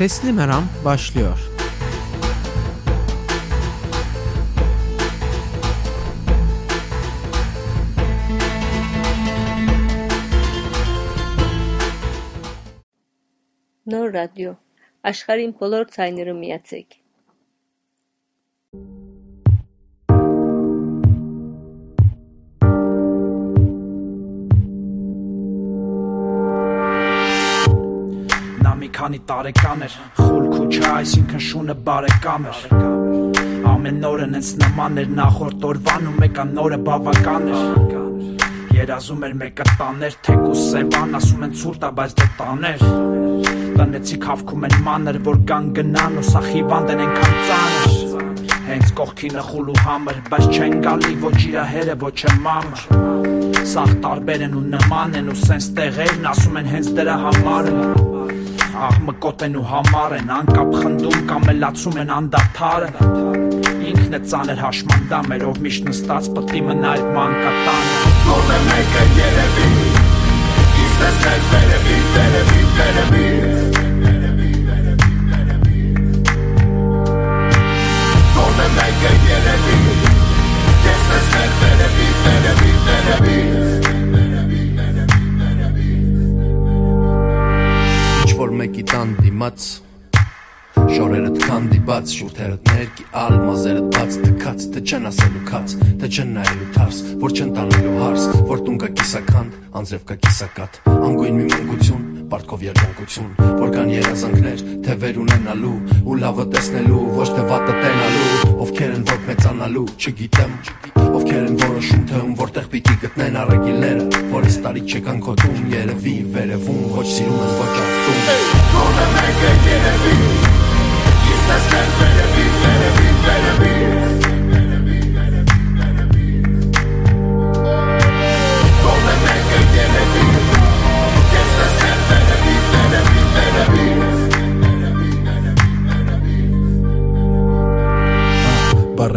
Sesli Meram başlıyor. Նոր ռադիո, աշխարհին բոլոր ձայները միացեք։ քանի տարեկան էր, խուլ քուչա, այսինքն շունը բարեկամ էր։ Ամեն օրը նենց նման էր նախորդ օրվան ու մեկը նորը բավական էր։ Երազում էր մեկը տաներ, թեկուս սևան, ասում են ցուրտ է, բայց դե տաներ։ Տնեցի խավքում են մանր, որ կան գնան ու սա խիվանդ են այնքան ծանր։ Հենց կողքինը խուլ ու համր, բայց չեն գալի ոչ իրա հերը, ոչ մամը։ Սաղ տարբեր են ու նման են ու սենց տեղերն ասում են հենց դրա համար են Աղմկոտ են ու համար են, անկապ խնդում կամ էլացում են անդադարը Ինքն է ծաներ հաշմանդամ էր, ով միշտ նստած պտի մնա այդ մանկատանը Կողմը մեկը երևի Իսկ տեսնել վերևի, վերևի, վերևի Կողմը մեկը երևի Ես տեսնել վերևի, վերևի, վերևի որ մեկի տան դիմաց Շորերդ քանդիբաց, շուրթերդ ներքի ալ, մազերդ բաց, թքած, թե չեն ասելու քաց, թե չեն նայելու թարս, որ չեն տանելու հարս, որ տուն կա կիսական, անձրև կա կիսակատ, անգույն մի մանկություն, պարտքով երջանկություն, որ կան երազանքներ, թե վեր ունենալու, ու լավը տեսնելու, ոչ թե վատը տենալու, ովքեր են որ մեծանալու, չգիտեմ, ովքեր են որոշում թե ում որտեղ պիտի գտնեն առագիլները, որից տարի չեկան քոտում, երևի, վերևում, ոչ սիրում են, ոչ արտում։ Կողմը մեկը երևի Իսկ տեսնել վերևի, վերևի, վերևի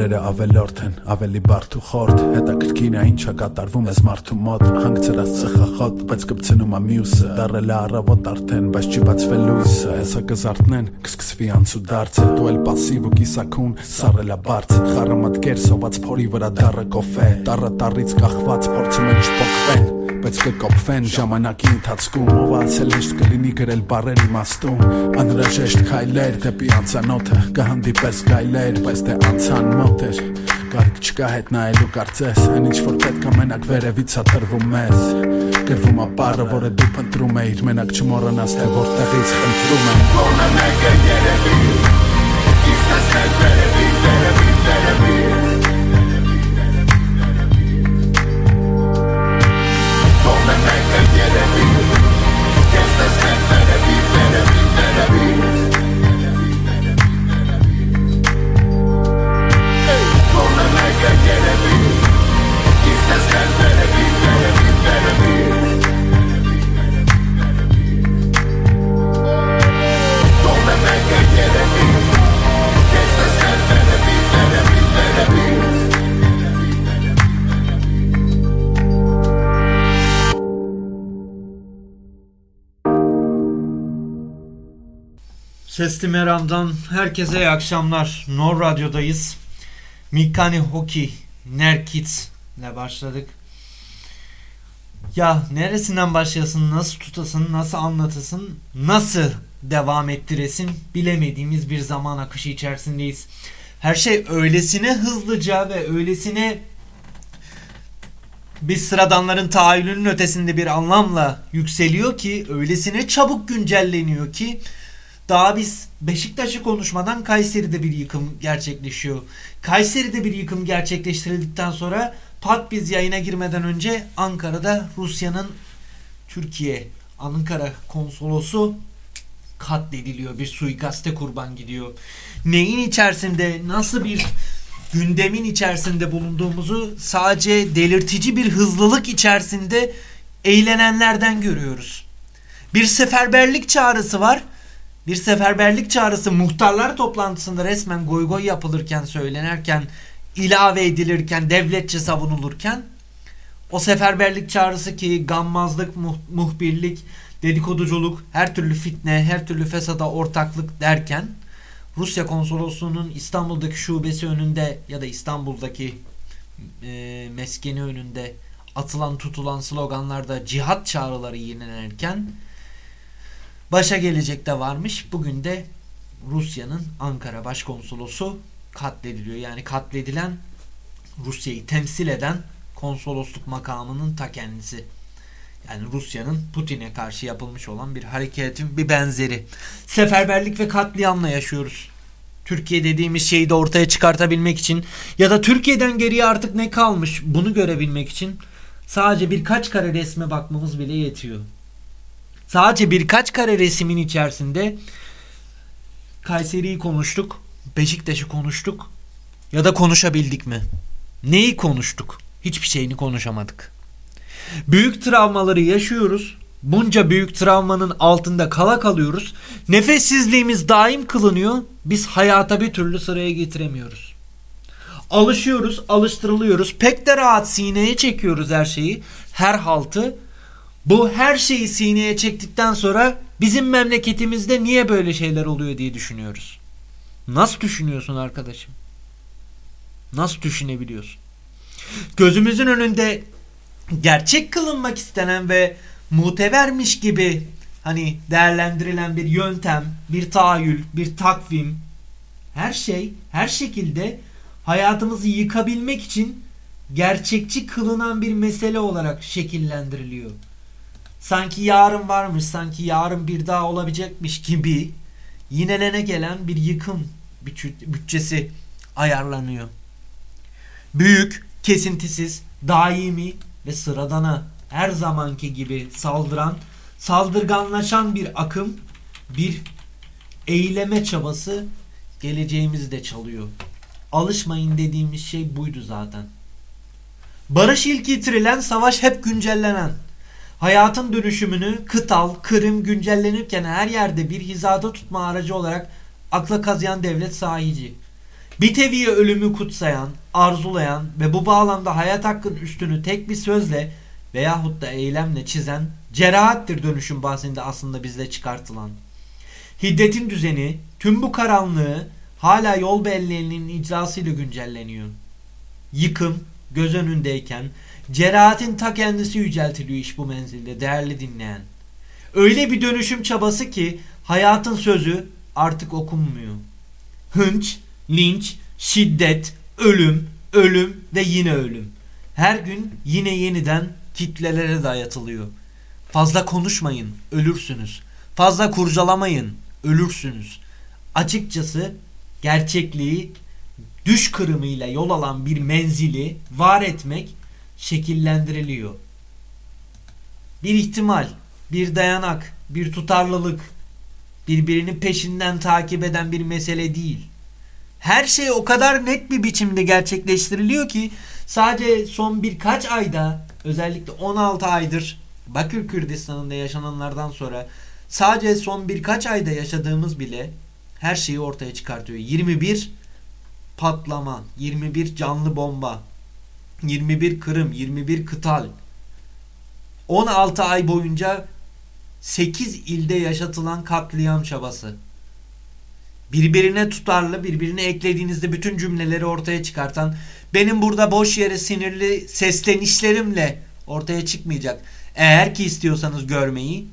Բարերը ավելորդ են, ավելի բարդ ու խորդ Հետաքրքին է ինչա կատարվում ես մարդու մոտ Հանգցրած ծխախոտ, բայց կպցնում է մյուսը Դարել է առավոտ արդեն, բայց չի բացվել լույսը Հեսա կզարթնեն, կսկսվի անցու դարձը Դու էլ պասիվ ու կիսակուն, սարել է բարդ Խառը մտքեր սոված փորի վրա դարը կոֆե Տառը տառից կախված, փորձում են չփոքվեն բայց կկոփվեն ժամանակի ընթացքում ով անցել ինչ կլինի գրել բարեր իմաստում անհրաժեշտ քայլեր դեպի անցանոթը կհանդիպես գայլեր բայց թե անցան մոտ էր Կարիք չկա հետ նայելու կարծես Այն ինչ որ պետք է մենակ վերևից է տրվում մեզ Գրվում է պարը, որը դու փնտրում էիր Մենակ չմոռանաս թե որտեղից խնդրում եմ Կողմը մեկը երևի Իսկ տեսնել վերևի, վերևի, վերևի Sesli Meram'dan herkese iyi akşamlar. Nor Radyo'dayız. Mikani Hoki Nerkits ile başladık. Ya neresinden başlasın, nasıl tutasın, nasıl anlatasın, nasıl devam ettiresin bilemediğimiz bir zaman akışı içerisindeyiz. Her şey öylesine hızlıca ve öylesine biz sıradanların tahayyülünün ötesinde bir anlamla yükseliyor ki öylesine çabuk güncelleniyor ki daha biz Beşiktaş'ı konuşmadan Kayseri'de bir yıkım gerçekleşiyor. Kayseri'de bir yıkım gerçekleştirildikten sonra pat biz yayına girmeden önce Ankara'da Rusya'nın Türkiye Ankara konsolosu katlediliyor. Bir suikaste kurban gidiyor. Neyin içerisinde nasıl bir gündemin içerisinde bulunduğumuzu sadece delirtici bir hızlılık içerisinde eğlenenlerden görüyoruz. Bir seferberlik çağrısı var. Bir seferberlik çağrısı muhtarlar toplantısında resmen goy goy yapılırken söylenirken ilave edilirken devletçe savunulurken o seferberlik çağrısı ki gammazlık muh- muhbirlik dedikoduculuk, her türlü fitne, her türlü fesada ortaklık derken Rusya konsolosluğunun İstanbul'daki şubesi önünde ya da İstanbul'daki e, meskeni önünde atılan tutulan sloganlarda cihat çağrıları yenilenirken başa gelecek de varmış. Bugün de Rusya'nın Ankara Başkonsolosu katlediliyor. Yani katledilen Rusya'yı temsil eden konsolosluk makamının ta kendisi. Yani Rusya'nın Putin'e karşı yapılmış olan bir hareketin bir benzeri. Seferberlik ve katliamla yaşıyoruz. Türkiye dediğimiz şeyi de ortaya çıkartabilmek için ya da Türkiye'den geriye artık ne kalmış bunu görebilmek için sadece birkaç kare resme bakmamız bile yetiyor. Sadece birkaç kare resmin içerisinde Kayseri'yi konuştuk, Beşiktaş'ı konuştuk ya da konuşabildik mi? Neyi konuştuk? Hiçbir şeyini konuşamadık. Büyük travmaları yaşıyoruz. Bunca büyük travmanın altında kala kalıyoruz. Nefessizliğimiz daim kılınıyor. Biz hayata bir türlü sıraya getiremiyoruz. Alışıyoruz, alıştırılıyoruz. Pek de rahat sineye çekiyoruz her şeyi. Her haltı. Bu her şeyi sineye çektikten sonra bizim memleketimizde niye böyle şeyler oluyor diye düşünüyoruz. Nasıl düşünüyorsun arkadaşım? Nasıl düşünebiliyorsun? Gözümüzün önünde gerçek kılınmak istenen ve mutebermiş gibi hani değerlendirilen bir yöntem, bir tahayyül, bir takvim her şey her şekilde hayatımızı yıkabilmek için gerçekçi kılınan bir mesele olarak şekillendiriliyor. Sanki yarın varmış, sanki yarın bir daha olabilecekmiş gibi yinelene gelen bir yıkım bütçesi ayarlanıyor. Büyük, kesintisiz, daimi ve sıradana her zamanki gibi saldıran, saldırganlaşan bir akım, bir eyleme çabası geleceğimizi de çalıyor. Alışmayın dediğimiz şey buydu zaten. Barış ilk yitirilen, savaş hep güncellenen. Hayatın dönüşümünü kıtal, kırım güncellenirken her yerde bir hizada tutma aracı olarak akla kazıyan devlet sahici. Bir teviye ölümü kutsayan, arzulayan ve bu bağlamda hayat hakkın üstünü tek bir sözle veyahut da eylemle çizen cerahattir dönüşüm bahsinde aslında bizde çıkartılan. Hiddetin düzeni, tüm bu karanlığı hala yol belleğinin icrasıyla güncelleniyor. Yıkım göz önündeyken cerahatin ta kendisi yüceltiliyor iş bu menzilde değerli dinleyen. Öyle bir dönüşüm çabası ki hayatın sözü artık okunmuyor. Hınç, linç, şiddet, ölüm, ölüm ve yine ölüm. Her gün yine yeniden kitlelere dayatılıyor. Fazla konuşmayın, ölürsünüz. Fazla kurcalamayın, ölürsünüz. Açıkçası gerçekliği düş kırımıyla yol alan bir menzili var etmek şekillendiriliyor. Bir ihtimal, bir dayanak, bir tutarlılık, birbirini peşinden takip eden bir mesele değil. Her şey o kadar net bir biçimde gerçekleştiriliyor ki sadece son birkaç ayda özellikle 16 aydır Bakır Kürdistan'ında yaşananlardan sonra sadece son birkaç ayda yaşadığımız bile her şeyi ortaya çıkartıyor. 21 patlama, 21 canlı bomba, 21 kırım, 21 kıtal. 16 ay boyunca 8 ilde yaşatılan katliam çabası. Birbirine tutarlı, birbirine eklediğinizde bütün cümleleri ortaya çıkartan, benim burada boş yere sinirli seslenişlerimle ortaya çıkmayacak. Eğer ki istiyorsanız görmeyi,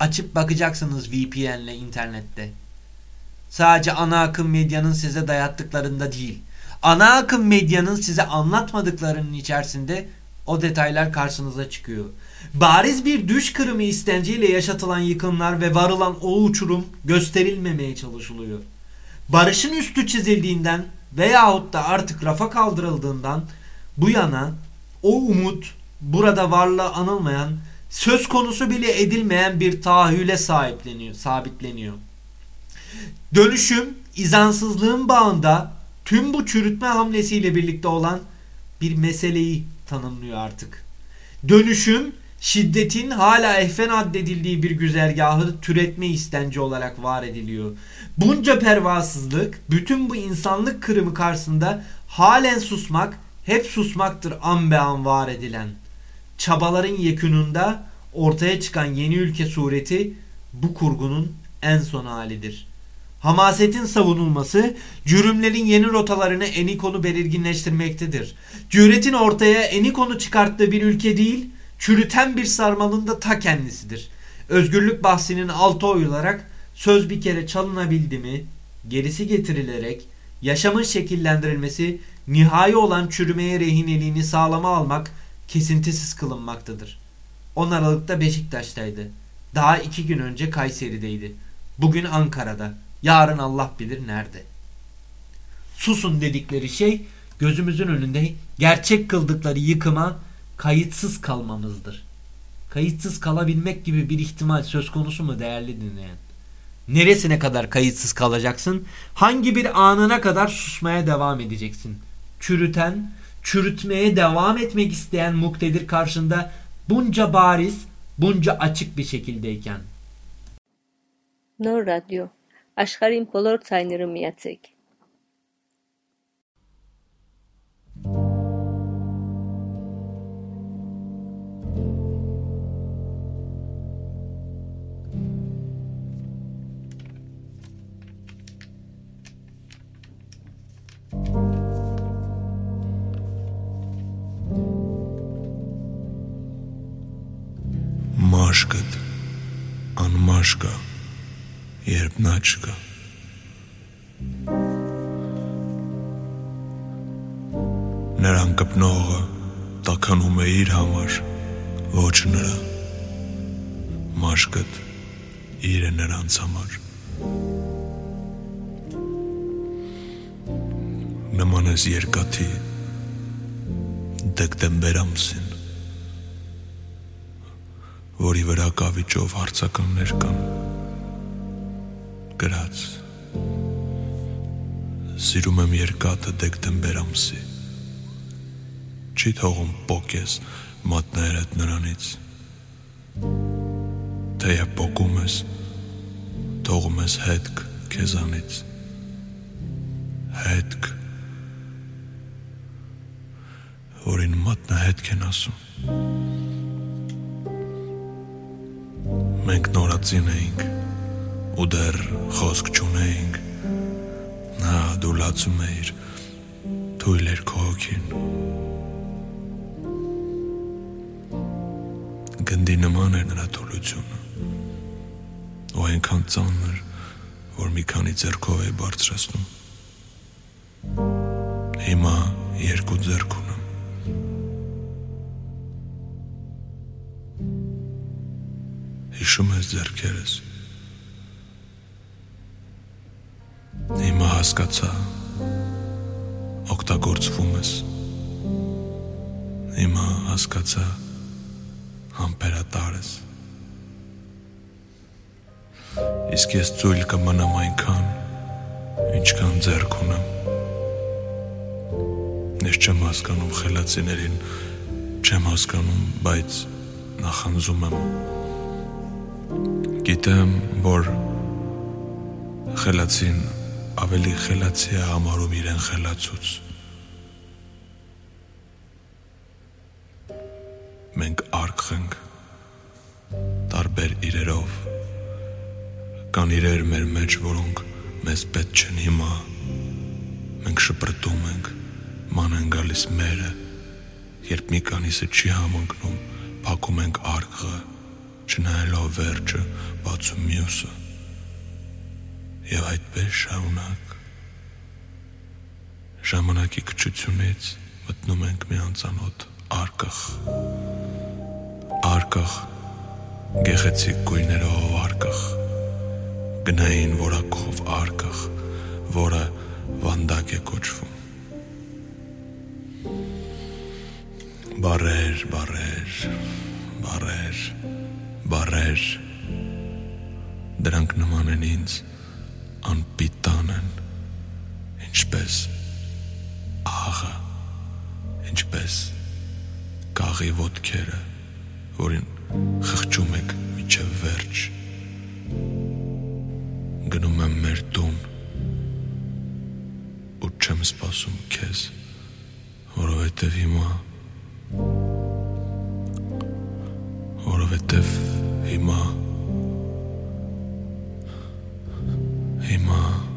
açıp bakacaksınız VPN'le internette. Sadece ana akım medyanın size dayattıklarında değil. Ana akım medyanın size anlatmadıklarının içerisinde o detaylar karşınıza çıkıyor. Bariz bir düş kırımı istenciyle yaşatılan yıkımlar ve varılan o uçurum gösterilmemeye çalışılıyor. Barışın üstü çizildiğinden veyahut da artık rafa kaldırıldığından bu yana o umut burada varlığı anılmayan, söz konusu bile edilmeyen bir tahayyüle sahipleniyor, sabitleniyor. Dönüşüm izansızlığın bağında tüm bu çürütme hamlesiyle birlikte olan bir meseleyi tanımlıyor artık. Dönüşüm şiddetin hala ehven addedildiği bir güzergahı türetme istenci olarak var ediliyor. Bunca pervasızlık, bütün bu insanlık kırımı karşısında halen susmak, hep susmaktır an be an var edilen. Çabaların yekununda ortaya çıkan yeni ülke sureti bu kurgunun en son halidir. Hamasetin savunulması cürümlerin yeni rotalarını Enikon'u belirginleştirmektedir. Cüretin ortaya Enikon'u çıkarttığı bir ülke değil, çürüten bir sarmalın da ta kendisidir. Özgürlük bahsinin altı oyularak söz bir kere çalınabildi mi, gerisi getirilerek yaşamın şekillendirilmesi nihai olan çürümeye rehineliğini sağlama almak kesintisiz kılınmaktadır. 10 Aralık'ta Beşiktaş'taydı. Daha iki gün önce Kayseri'deydi. Bugün Ankara'da. Yarın Allah bilir nerede. Susun dedikleri şey gözümüzün önünde gerçek kıldıkları yıkıma kayıtsız kalmamızdır. Kayıtsız kalabilmek gibi bir ihtimal söz konusu mu değerli dinleyen? Neresine kadar kayıtsız kalacaksın? Hangi bir anına kadar susmaya devam edeceksin? Çürüten, çürütmeye devam etmek isteyen muktedir karşında bunca bariz, bunca açık bir şekildeyken. Nur Radyo աշխարհին բոլոր ցայները միացեք Մաշկդ անմաշկա երբ նա չկա Նրան կպնողը տականում է իր համար ոչ նրա մաշկդ իր է նրանց համար Նման ես երկաթի դեկտեմբեր ամսին որի վրա կավիճով հարցականներ կան գրած Սիրում եմ երկաթը դեկտեմբեր ամսի Չի թողում պոկես մատնայրդ նրանից Թեև պոկում ես թողում ես հետք քեզանից Հետք որին մատնահետք են ասում Մենք նորածին էինք ու դեռ խոսք չունեինք Նա դու լացում էիր թույլ էր քո հոգին Գնդի նման էր նրա թուլությունը ու այնքան ծանր որ մի քանի ձեռքով է բարձրացնում Հիմա երկու ձեռք ունեմ Հիշում ես ձեռքերս Հիմա հասկացա օգտագործվում ես Հիմա հասկացա համբերատար ես Իսկ ես ծույլ կմնամ այնքան ինչքան ձեռք ունեմ Ես չեմ հասկանում խելացիներին չեմ հասկանում բայց նախանձում եմ Գիտեմ, որ խելացին ավելի խելացի է համարում իրեն խելացուց։ Մենք արկղենք տարբեր իրերով կան իրեր մեր մեջ, որոնք մեզ պետք չեն հիմա։ Մենք շպրտում ենք, ման են գալիս մերը, երբ մի կանիսը չի համընկնում, փակում ենք արկղը չնայելով վերջը բացում մյուսը եւ այդպես շարունակ ժամանակի քչությունից մտնում ենք մի անծանոթ արկղ արկղ գեղեցիկ գույներով արկղ գնային որակով արկղ որը վանդակ է կոչվում բարեր բարեր բարեր բարեր դրանք նման են ինձ անպիտան են ինչպես աղը ինչպես կաղի ոտքերը որին խղճում եք միջև վերջ գնում եմ մեր տուն ու չեմ սպասում քեզ որովհետև հիմա որովհետև հիմա Fatima.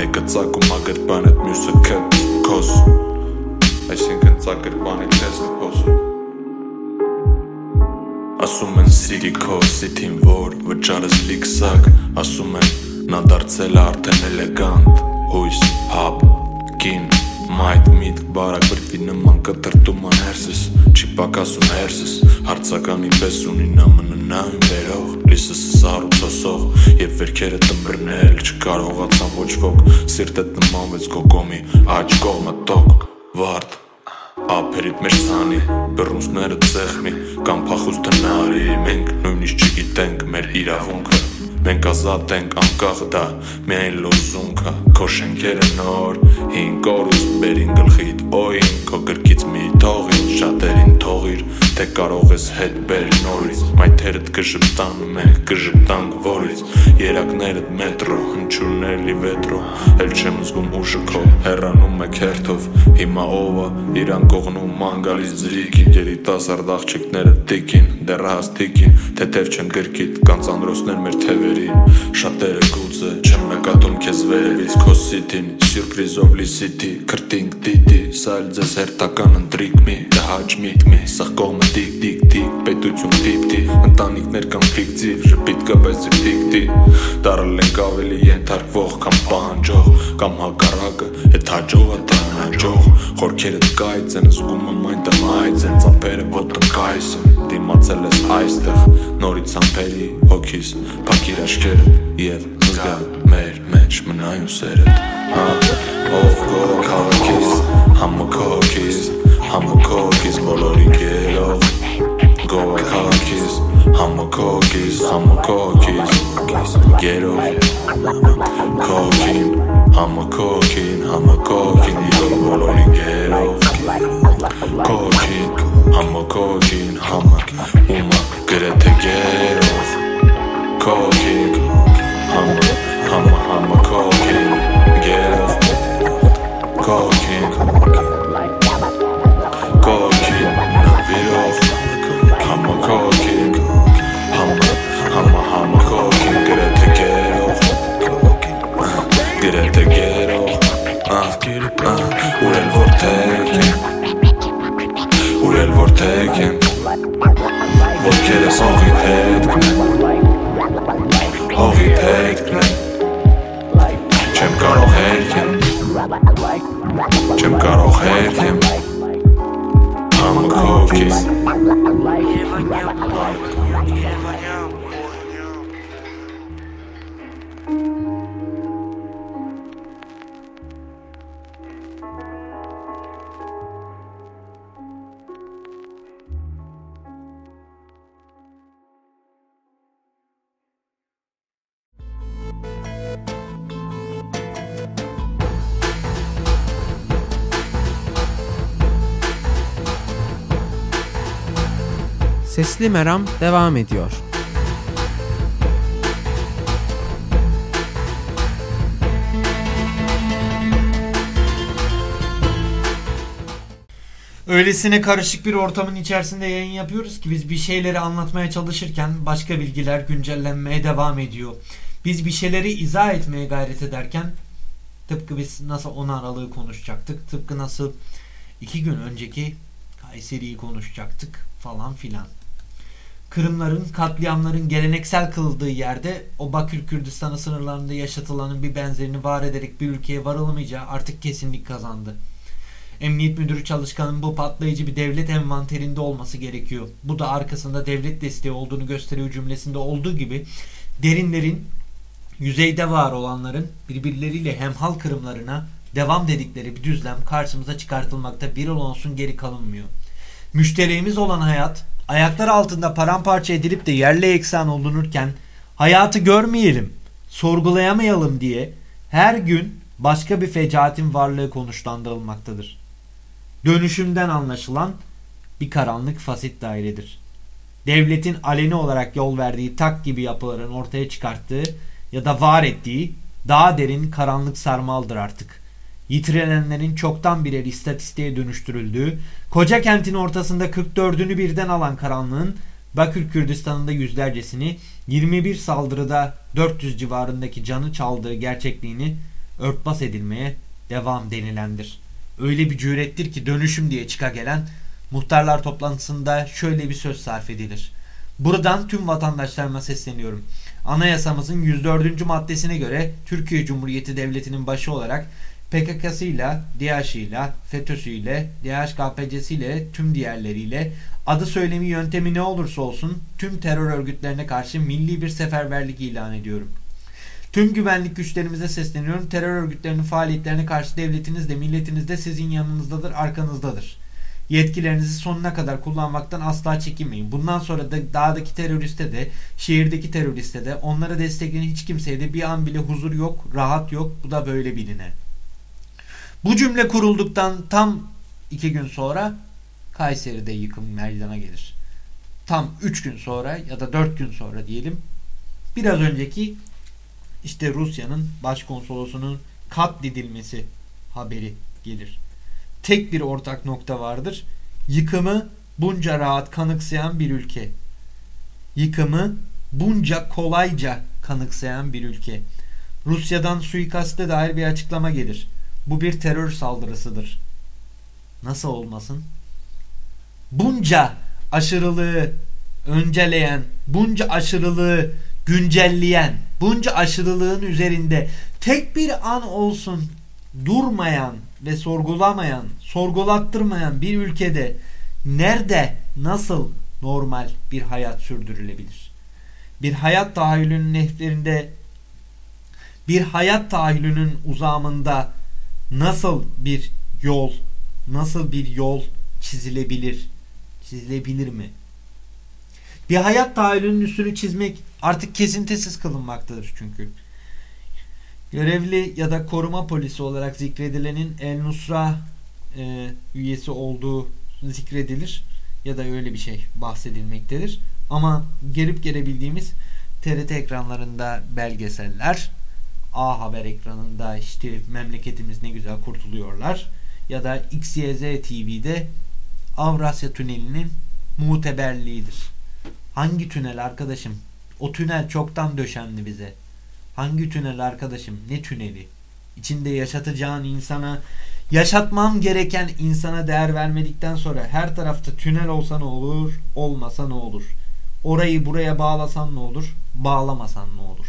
Մեկը ծակում ագրբան այդ մյուսը քետ քոս Այսինքն ծակրբանի տեսք փոսում Ասում են սիրի քո սիթին որ վճարս լիքսակ Ասում են նա դարձել արդեն էլեգանտ Հույս, հապ, կին, մայտ միտ բարակ բրտի նման կտրտում ան հերսս Չի պակասում հերսս Հարցականի պես ունի նամնը նայում բերող Լիսս սարու ծոսող Եվ վերքերը տնբրնել չկարողացան ոչ ոք Սիրտետ նմանվեց կոկոմի աջ կողմը տոկ Վարդ Ափերիդ մեր ցանի, բռունցները ծեղմի կամ փախուստ տնարի, մենք նույնիսկ չգիտենք մեր իրավունքը։ Մենք ազատ ենք անկախ դա, միայն լոզունքը, քո շենքերը նոր, հին կորուստ բերին գլխիդ, օին, քո գրկից մի թողին, շատերին թողիր, թե կարող ես հետ բեր նորից, մայթերդ կժպտան, մենք կժպտանք որից, երակներդ մետրո, հնչուրներ լիվետրո, էլ չեմ զգում ուշը քո, հեռանում եք հերթով, հիմա ովը, իրան կողնում ման գալիս ձրիկին, երիտասարդ աղջիկները տիկին, դեռահաս տիկին, թեթև չեն գրկիտ, կանցանրոսներ մեր թևերին, շատերը գուցե, չեմ նկատում քեզ վերևից քո սիթին, Սյուրպրիզով լիսիթի, քրտինք դիտի Սա էլ ձեզ հերթական ընտրիկ մի, կհաջ միտք մի Սխկողմը դիկ դիկ դիկ, պետություն դիպ դի Ընտանիքներ կամ ֆիկտիվ, ժպիտ կա պես դիկ դի Դարել ենք ավելի ենթարկվող կամ պահանջող Կամ հակարակը, էդ հաջող ատան հաջող Հորքերը տկայց են, զգում եմ այն տմայց են Ծամպերը ոտը կայս են, դիմացել ես այստեղ Նորից ամպերի, հոգիս, պակիր աշկերը և չկա մեր մեջ մնայ ուսերդ հա ով քո քաղաքից համը քոքից համը քոքից բոլորի գերով Öylesine karışık bir ortamın içerisinde yayın yapıyoruz ki biz bir şeyleri anlatmaya çalışırken başka bilgiler güncellenmeye devam ediyor. Biz bir şeyleri izah etmeye gayret ederken tıpkı biz nasıl 10 Aralık'ı konuşacaktık, tıpkı nasıl iki gün önceki Kayseri'yi konuşacaktık falan filan. Kırımların, katliamların geleneksel kıldığı yerde o Bakür Kürdistan'ı sınırlarında yaşatılanın bir benzerini var ederek bir ülkeye varılamayacağı artık kesinlik kazandı. Emniyet Müdürü Çalışkan'ın bu patlayıcı bir devlet envanterinde olması gerekiyor. Bu da arkasında devlet desteği olduğunu gösteriyor cümlesinde olduğu gibi derinlerin yüzeyde var olanların birbirleriyle hemhal kırımlarına devam dedikleri bir düzlem karşımıza çıkartılmakta bir olsun geri kalınmıyor. Müşterimiz olan hayat ayaklar altında paramparça edilip de yerle eksan olunurken hayatı görmeyelim, sorgulayamayalım diye her gün başka bir fecaatin varlığı konuşlandırılmaktadır. Dönüşümden anlaşılan bir karanlık fasit dairedir. Devletin aleni olarak yol verdiği tak gibi yapıların ortaya çıkarttığı ya da var ettiği daha derin karanlık sarmaldır artık. Yitirilenlerin çoktan birer istatistiğe dönüştürüldüğü, koca kentin ortasında 44'ünü birden alan karanlığın Bakür Kürdistan'ında yüzlercesini 21 saldırıda 400 civarındaki canı çaldığı gerçekliğini örtbas edilmeye devam denilendir. Öyle bir cürettir ki dönüşüm diye çıka gelen muhtarlar toplantısında şöyle bir söz sarf edilir. Buradan tüm vatandaşlarıma sesleniyorum. Anayasamızın 104. maddesine göre Türkiye Cumhuriyeti Devleti'nin başı olarak PKK'sıyla, DAEŞ'ıyla, FETÖ'süyle, DHKPC'siyle, tüm diğerleriyle adı söylemi yöntemi ne olursa olsun tüm terör örgütlerine karşı milli bir seferberlik ilan ediyorum. Tüm güvenlik güçlerimize sesleniyorum. Terör örgütlerinin faaliyetlerine karşı devletiniz de milletiniz de sizin yanınızdadır, arkanızdadır. Yetkilerinizi sonuna kadar kullanmaktan asla çekinmeyin. Bundan sonra da dağdaki teröriste de, şehirdeki teröriste de, onlara destekleyen hiç kimseye de bir an bile huzur yok, rahat yok. Bu da böyle biline. Bu cümle kurulduktan tam iki gün sonra Kayseri'de yıkım meydana gelir. Tam üç gün sonra ya da dört gün sonra diyelim biraz önceki işte Rusya'nın başkonsolosunun katledilmesi haberi gelir. Tek bir ortak nokta vardır. Yıkımı bunca rahat kanıksayan bir ülke. Yıkımı bunca kolayca kanıksayan bir ülke. Rusya'dan suikaste dair bir açıklama gelir. Bu bir terör saldırısıdır. Nasıl olmasın? Bunca aşırılığı önceleyen, bunca aşırılığı güncelleyen, bunca aşırılığın üzerinde tek bir an olsun durmayan ve sorgulamayan, sorgulattırmayan bir ülkede nerede, nasıl normal bir hayat sürdürülebilir? Bir hayat tahayyülünün nehirlerinde, bir hayat tahayyülünün uzamında nasıl bir yol, nasıl bir yol çizilebilir? Çizilebilir mi? Bir hayat tahayyülünün üstünü çizmek artık kesintisiz kılınmaktadır çünkü. Görevli ya da koruma polisi olarak zikredilenin El Nusra e, üyesi olduğu zikredilir ya da öyle bir şey bahsedilmektedir. Ama gelip gelebildiğimiz TRT ekranlarında belgeseller, A Haber ekranında işte memleketimiz ne güzel kurtuluyorlar ya da XYZ TV'de Avrasya Tüneli'nin muteberliğidir. Hangi tünel arkadaşım? O tünel çoktan döşendi bize. Hangi tünel arkadaşım? Ne tüneli? İçinde yaşatacağın insana, yaşatmam gereken insana değer vermedikten sonra her tarafta tünel olsa ne olur, olmasa ne olur? Orayı buraya bağlasan ne olur, bağlamasan ne olur?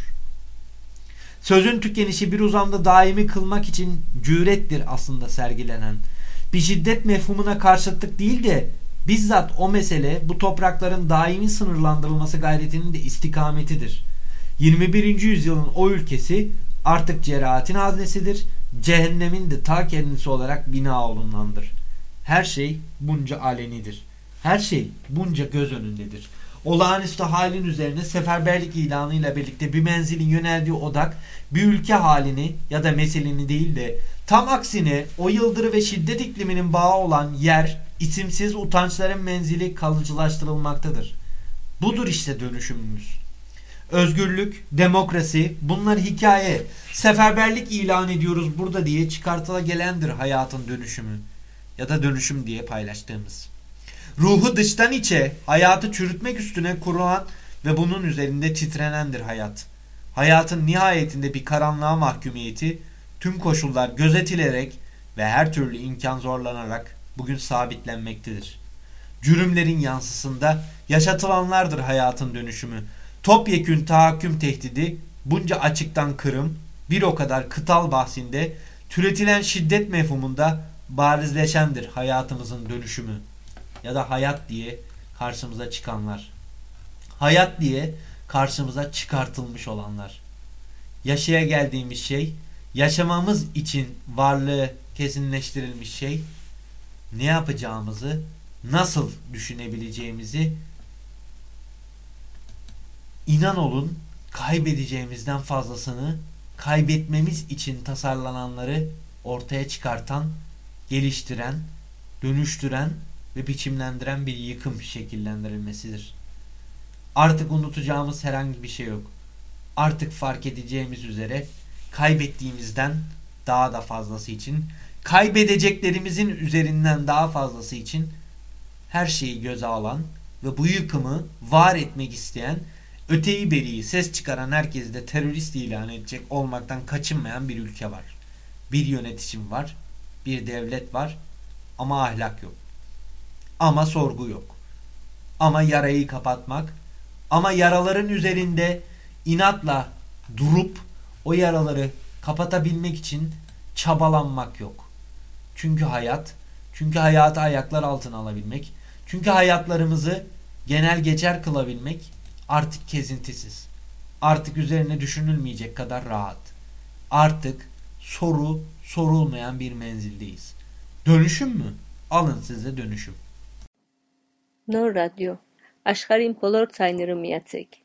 Sözün tükenişi bir uzamda daimi kılmak için cürettir aslında sergilenen. Bir şiddet mefhumuna karşıtlık değil de bizzat o mesele bu toprakların daimi sınırlandırılması gayretinin de istikametidir. 21. yüzyılın o ülkesi artık cerahatin haznesidir. Cehennemin de ta kendisi olarak bina olunandır. Her şey bunca alenidir. Her şey bunca göz önündedir. Olağanüstü halin üzerine seferberlik ilanıyla birlikte bir menzilin yöneldiği odak bir ülke halini ya da meseleni değil de tam aksine o yıldırı ve şiddet ikliminin bağı olan yer isimsiz utançların menzili kalıcılaştırılmaktadır. Budur işte dönüşümümüz. Özgürlük, demokrasi bunlar hikaye. Seferberlik ilan ediyoruz burada diye çıkartıla gelendir hayatın dönüşümü. Ya da dönüşüm diye paylaştığımız. Ruhu dıştan içe, hayatı çürütmek üstüne kurulan ve bunun üzerinde titrenendir hayat. Hayatın nihayetinde bir karanlığa mahkumiyeti, tüm koşullar gözetilerek ve her türlü imkan zorlanarak bugün sabitlenmektedir. Cürümlerin yansısında yaşatılanlardır hayatın dönüşümü. Topyekün tahakküm tehdidi, bunca açıktan kırım, bir o kadar kıtal bahsinde, türetilen şiddet mefhumunda barizleşendir hayatımızın dönüşümü. Ya da hayat diye karşımıza çıkanlar. Hayat diye karşımıza çıkartılmış olanlar. Yaşaya geldiğimiz şey, yaşamamız için varlığı kesinleştirilmiş şey, ne yapacağımızı, nasıl düşünebileceğimizi inan olun kaybedeceğimizden fazlasını kaybetmemiz için tasarlananları ortaya çıkartan, geliştiren, dönüştüren ve biçimlendiren bir yıkım şekillendirilmesidir. Artık unutacağımız herhangi bir şey yok. Artık fark edeceğimiz üzere kaybettiğimizden daha da fazlası için, kaybedeceklerimizin üzerinden daha fazlası için her şeyi göze alan ve bu yıkımı var etmek isteyen, öteyi beriyi ses çıkaran herkesi de terörist ilan edecek olmaktan kaçınmayan bir ülke var. Bir yönetişim var, bir devlet var ama ahlak yok. Ama sorgu yok. Ama yarayı kapatmak, ama yaraların üzerinde inatla durup o yaraları kapatabilmek için çabalanmak yok. Çünkü hayat, çünkü hayatı ayaklar altına alabilmek, çünkü hayatlarımızı genel geçer kılabilmek artık kezintisiz. Artık üzerine düşünülmeyecek kadar rahat. Artık soru sorulmayan bir menzildeyiz. Dönüşüm mü? Alın size dönüşüm. Նոր ռադիո աշխարհին բոլոր ցայները միացեք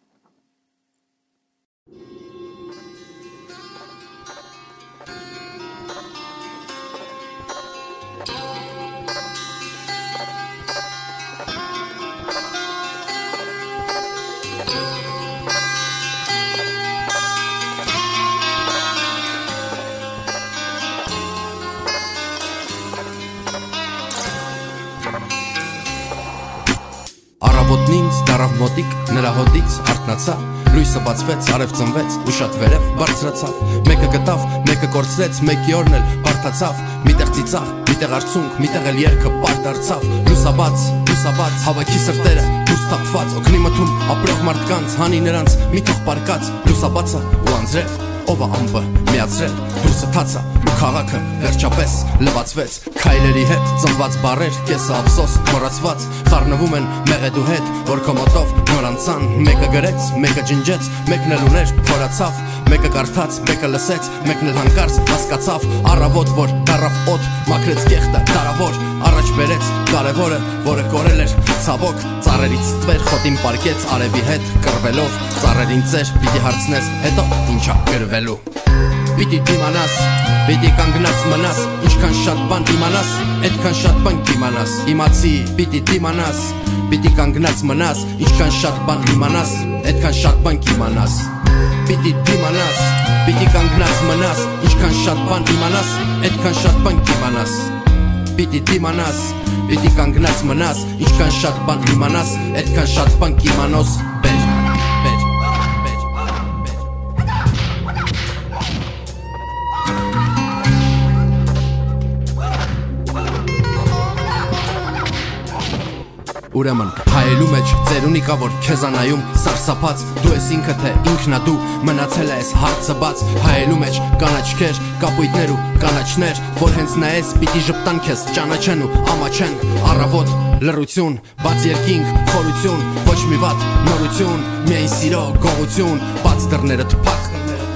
Առավոտն ինձ դարավ մոտիկ նրա հոտից արթնացա Լույսը բացվեց, արև ծնվեց ու շատ վերև բարձրացավ Մեկը գտավ, մեկը կորցրեց, մեկի օրն էլ բարթացավ Միտեղ ծիծաղ, միտեղ արցունք, միտեղ էլ երգը պարտարցավ Լուսաբաց, լուսաբաց, հավաքի սրտերը դուրս թափված Օգնի մթում ապրող մարդկանց, հանի նրանց մի թող պարկած Լուսաբացը ու անձրև ով է ամբը միացրել դուրսը թացա ու քաղաքը վերջապես լվացվեց քայլերի հետ ծնված բարեր կեսը ափսոս մոռացված խառնվում են մեղեդու հետ որ կոմոտով նորանցան մեկը գրեց մեկը ջնջեց մեկն էլ ուներ փորացավ մեկը կարդաց մեկը լսեց մեկն էլ հանկարծ հասկացավ առավոտ որ դարավ օդ մաքրեց կեղտը դարավոր առաջ բերեց կարևորը որը կորել էր ցավոք ծառերից ստվեր խոտին պարկեց արևի հետ կռվելով ծառերին ծեր պիտի հարցնես հետո ինչա գրվելու Պիտի դիմանաս, պիտի կանգնած մնաս, ինչքան շատ բան իմանաս, այդքան շատ բան կիմանաս։ Իմացի, պիտի դիմանաս, պիտի կանգնած մնաս, ինչքան շատ բան իմանաս, այդքան շատ բան կիմանաս։ Պիտի դիմանաս, պիտի կանգնած մնաս, ինչքան շատ բան իմանաս, այդքան շատ բան կիմանաս։ Պիտի դիմանաս, պիտի կանգնած մնաս, ինչքան շատ բան իմանաս, այդքան շատ բան կիմանոս։ Ուրեմն հայելու մեջ ծերունի կա որ քեզանայում սարսափած դու ես ինքը թե ինքնա դու մնացել ես հարցը բաց հայելու մեջ կանաչքեր կապույտներ ու կանաչներ որ հենց նայես պիտի ժպտան քեզ ճանաչեն ու ամաչեն առավոտ լրություն բաց երկինք խորություն ոչ մի վատ նորություն միայն սիրո գողություն բաց դռները թփակ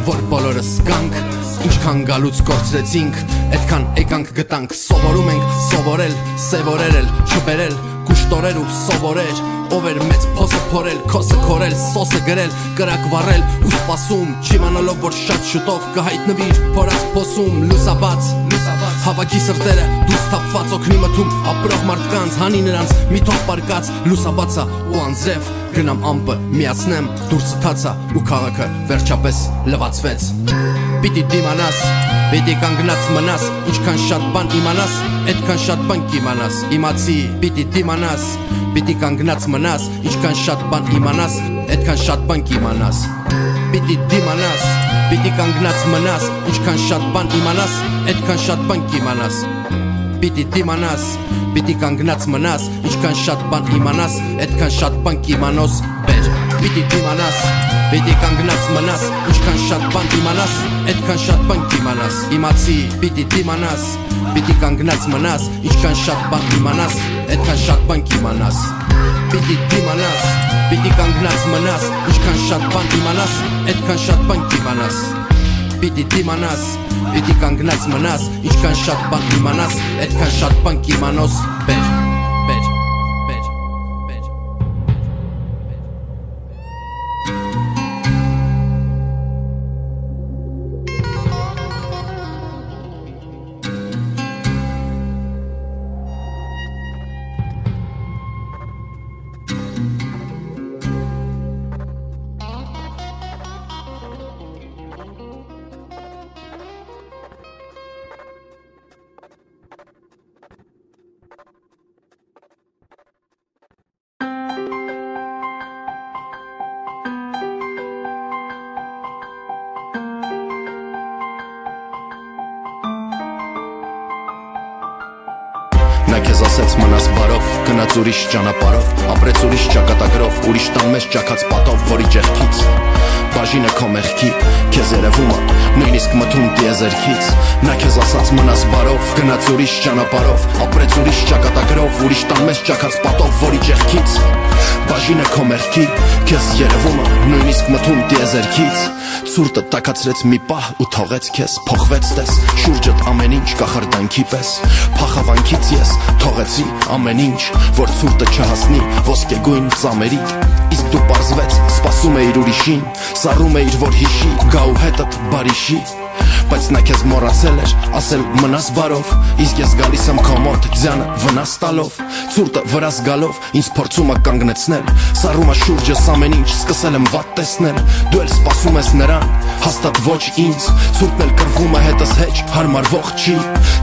որ բոլորս կանք ինչքան գալուց կորցրեցինք այդքան եկանք գտանք սովորում ենք սովորել սևորել չբերել կուշտորել ու սովորել ով էր մեծ փոսը փորել քոսը քորել սոսը գրել կրակ վառել ու սպասում չիմանալով որ շատ շուտով կհայտնվի փորած փոսում լուսաբաց լուսաբաց Հավաքի սրտերը դուրս թափված օգնի մթում ապրող մարդկանց հանի նրանց մի թող պարկած լուսաբացա ու անձրև գնամ ամպը միացնեմ դուրս թացա ու քաղաքը վերջապես լվացվեց Պիտի դիմանաս, պիտի կանգնած մնաս, ինչքան շատ բան իմանաս, այդքան շատ բան կիմանաս։ Իմացի, պիտի դիմանաս, պիտի կանգնած մնաս, ինչքան շատ բան իմանաս, այդքան շատ բան կիմանաս։ Պիտի դիմանաս, պիտի կանգնած մնաս, ինչքան շատ բան իմանաս, այդքան շատ բան կիմանաս։ Պիտի դիմանաս, պիտի կանգնած մնաս, ինչքան շատ բան իմանաս, այդքան շատ բան կիմանոս։ Բեր, պիտի դիմանաս, պիտի կանգնած մնաս, ինչքան շատ բան իմանաս, այդքան շատ բան կիմանաս։ Իմացի, պիտի դիմանաս, պիտի կանգնած մնաս, ինչքան շատ բան իմանաս, այդքան շատ բան կիմանաս։ Պիտի դիմանաս, պիտի կանգնած մնաս, ինչքան շատ բան իմանաս, այդքան շատ բան կիմանաս։ Պիտի դիմանաս, պիտի կանգնած մնաս, ինչքան շատ բան իմանաս, այդքան շատ բան կիմանոս։ Բեր, Քեզ ասեց մնաս բարով, գնաց ուրիշ ճանապարով, ապրեց ուրիշ ճակատագրով, ուրիշ տան մեջ ճակած պատով, որի ճեղքից բաժինը քո մեղքի, քեզ երևում է, նույնիսկ մթում տիեզերքից։ Նա քեզ ասած մնաս բարով, գնաց ուրիշ ճանապարով, ապրեց ուրիշ ճակատագրով, ուրիշ տան մեջ ճակած պատով, որի ճեղքից բաժինը քո մեղքի, քեզ երևում է, նույնիսկ մթում տիեզերքից։ Ցուրտը տակացրեց մի պահ ու թողեց քեզ, փոխվեց տես, շուրջդ ամեն ինչ կախարդանքի պես։ Փախավանքից ես թողեցի ամեն ինչ, որ ցուրտը չհասնի ոսկեգույն ծամերի։ Իսկ դու պարզվեց, սպասում էիր ուրիշին, սառում էիր, որ հիշի, գա ու հետդ բարիշի բայց նա քեզ մոռացել էր ասել մնաս բարով իսկ ես գալիս եմ քո մոտ ձյանը վնաս տալով ցուրտը վրաս գալով ինձ փորձումը կանգնեցնել սառումը շուրջս ամեն ինչ սկսել եմ վատ տեսնել դու էլ սպասում ես նրան հաստատ ոչ ինձ ցուրտն էլ կրվում է հետս հեչ հարմարվող չի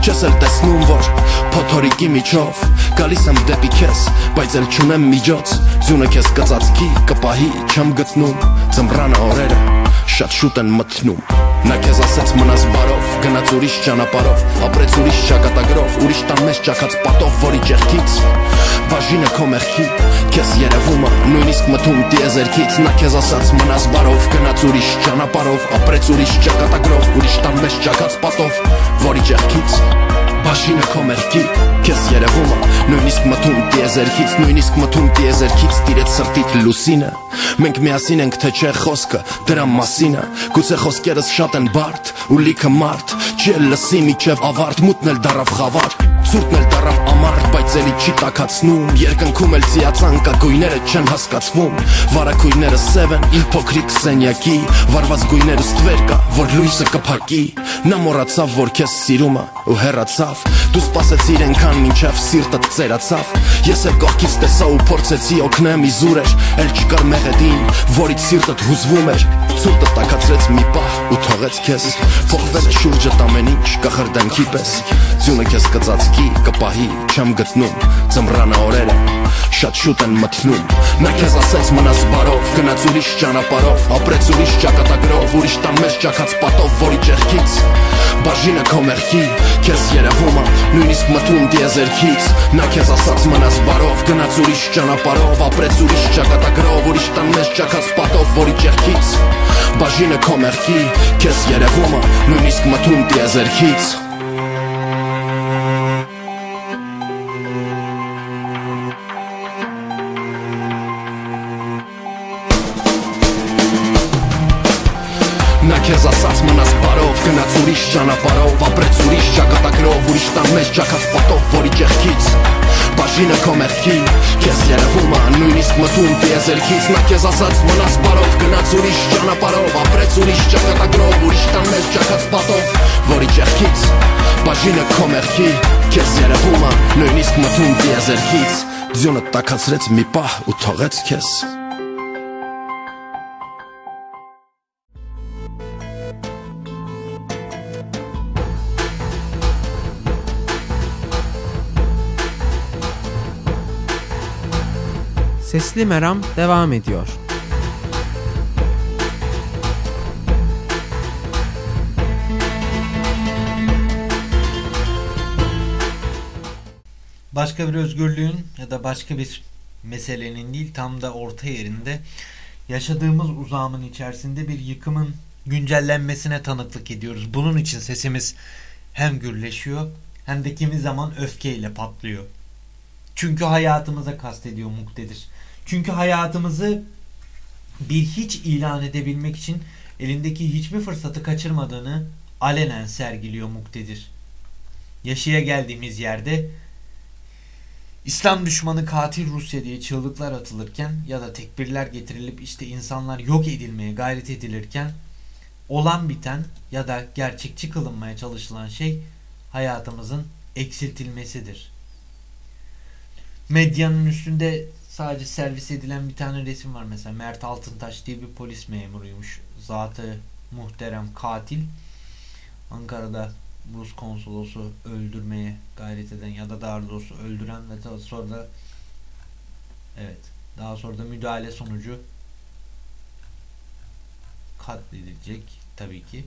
չես էլ տեսնում որ փոթորիկի միջով գալիս եմ դեպի քեզ բայց էլ չունեմ միջոց ձյունը քեզ կծածքի կպահի չեմ գտնում ծմռանը օրերը շատ շուտ են մտնում Նա քեզ ասեց մնաս բարով, գնաց ուրիշ ճանապարով, ապրեց ուրիշ ճակատագրով, ուրիշ տան մեջ ճակած պատով, որի ճեղքից բաժինը քո մեղքի, քեզ երևում է, նույնիսկ մթում տիեզերքից, նա քեզ ասած մնաս բարով, գնաց ուրիշ ճանապարով, ապրեց ուրիշ ճակատագրով, ուրիշ տան մեջ ճակած պատով, որի ճեղքից Բաշինը քո մեղքի, քեզ երևում է Նույնիսկ մթում տիեզերքից, նույնիսկ մթում տիեզերքից Տիրեց սրտիդ լուսինը Մենք միասին ենք թե չէ խոսքը, դրա մասինը Գուցե խոսքերս շատ են բարդ ու լիքը մարդ Չի լսի միջև ավարդ, մութն էլ դարավ խավար Ցուրտն էլ էլի չի տակացնում Երկնքում էլ ծիածանկա գույները չեն հասկացվում Վարակույները սև են, իմ փոքրիկ սենյակի Վարված գույները ստվեր կա, որ լույսը կփակի Նա մոռացավ, որ քեզ սիրում է ու հեռացավ Դու սպասեցիր ենքան մինչև սիրտը ծերացավ Ես էլ կողքից տեսա ու փորձեցի օգնեմ իզուր էր Էլ չկար մեղեդին, որից սիրտը հուզվում էր Ցուրտը տակացրեց մի պահ ու թողեց քեզ Փոխվեց շուրջդ ամեն ինչ կախրդանքի պես Ձյունը քեզ կծածկի, կպահի, չեմ գտնում Ծմրանա օրերը շատ շուտ են մտնում Նա քեզ ասեց մնաս բարով, գնաց ուրիշ ճանապարով Ապրեց ուրիշ ճակատագրով, ուրիշ տան մեջ ճակած պատով, որի ճեղքից Բաժինը քո մեղքի, քեզ երևում է, նույնիսկ մթում դիեզերքից Նա քեզ ասած մնաս բարով, գնաց ուրիշ ճանապարով Ապրեց ուրիշ ճակատագրով, ուրիշ տան մեջ ճակած պատով, որի ճեղքից Բաժինը քո մեղքի, քեզ երևում է, նույնիսկ մթում դիեզերքից գնաց ուրիշ ճանապարով, ապրեց ուրիշ ճակատագրով, ուրիշ տան մեջ ճակած պատով, որի ճեղքից Բաժինը քո մեղքի, քեզ երևում է, նույնիսկ մտում տիեզերքից Նա քեզ ասած մնաս բարով, գնաց ուրիշ ճանապարով, ապրեց ուրիշ ճակատագրով, ուրիշ տան մեջ ճակած պատով, որի ճեղքից բաժինը քո մեղքի Քեզ երևում է նույնիսկ մթուն դիեզերքից Ձյունը տակացրեց մի պահ ու թողեց քեզ Sesli Meram devam ediyor. başka bir özgürlüğün ya da başka bir meselenin değil tam da orta yerinde yaşadığımız uzamın içerisinde bir yıkımın güncellenmesine tanıklık ediyoruz. Bunun için sesimiz hem gürleşiyor hem de kimi zaman öfkeyle patlıyor. Çünkü hayatımıza kastediyor muktedir. Çünkü hayatımızı bir hiç ilan edebilmek için elindeki hiçbir fırsatı kaçırmadığını alenen sergiliyor muktedir. Yaşaya geldiğimiz yerde İslam düşmanı katil Rusya diye çığlıklar atılırken ya da tekbirler getirilip işte insanlar yok edilmeye gayret edilirken olan biten ya da gerçekçi kılınmaya çalışılan şey hayatımızın eksiltilmesidir. Medyanın üstünde sadece servis edilen bir tane resim var mesela Mert Altıntaş diye bir polis memuruymuş. Zatı muhterem katil. Ankara'da Rus konsolosu öldürmeye gayret eden ya da daha doğrusu öldüren ve sonra da evet daha sonra da müdahale sonucu katledilecek tabii ki.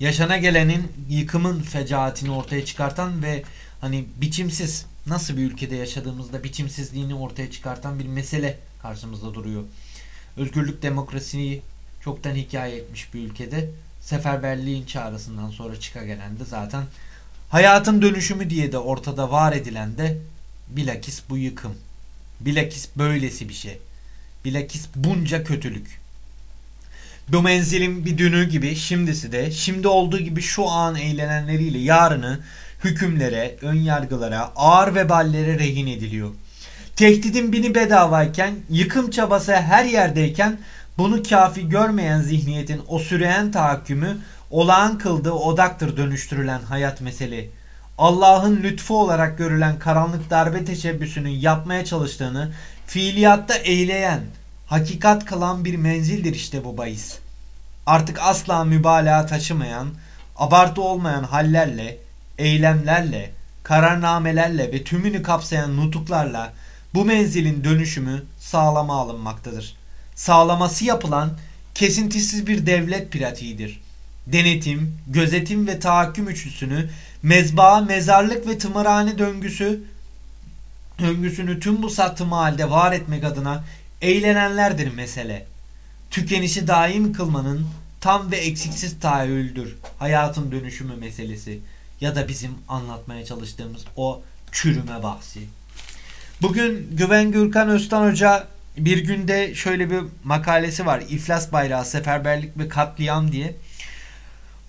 Yaşana gelenin yıkımın fecaatini ortaya çıkartan ve hani biçimsiz nasıl bir ülkede yaşadığımızda biçimsizliğini ortaya çıkartan bir mesele karşımızda duruyor. Özgürlük demokrasiyi çoktan hikaye etmiş bir ülkede seferberliğin çağrısından sonra çıka gelen de zaten hayatın dönüşümü diye de ortada var edilen de bilakis bu yıkım. Bilakis böylesi bir şey. Bilakis bunca kötülük. Bu menzilin bir dünü gibi şimdisi de şimdi olduğu gibi şu an eğlenenleriyle yarını hükümlere, ön yargılara, ağır veballere rehin ediliyor. Tehdidin bini bedavayken, yıkım çabası her yerdeyken bunu kafi görmeyen zihniyetin o süreyen tahakkümü olağan kıldığı odaktır dönüştürülen hayat mesele. Allah'ın lütfu olarak görülen karanlık darbe teşebbüsünün yapmaya çalıştığını fiiliyatta eyleyen, hakikat kılan bir menzildir işte bu bahis. Artık asla mübalağa taşımayan, abartı olmayan hallerle, eylemlerle, kararnamelerle ve tümünü kapsayan nutuklarla bu menzilin dönüşümü sağlama alınmaktadır.'' sağlaması yapılan kesintisiz bir devlet pratiğidir. Denetim, gözetim ve tahakküm üçlüsünü mezba, mezarlık ve tımarhane döngüsü döngüsünü tüm bu sattım halde var etmek adına eğlenenlerdir mesele. Tükenişi daim kılmanın tam ve eksiksiz tahayyüldür hayatın dönüşümü meselesi ya da bizim anlatmaya çalıştığımız o çürüme bahsi. Bugün Güven Gürkan Öztan Hoca bir günde şöyle bir makalesi var. İflas bayrağı, seferberlik ve katliam diye.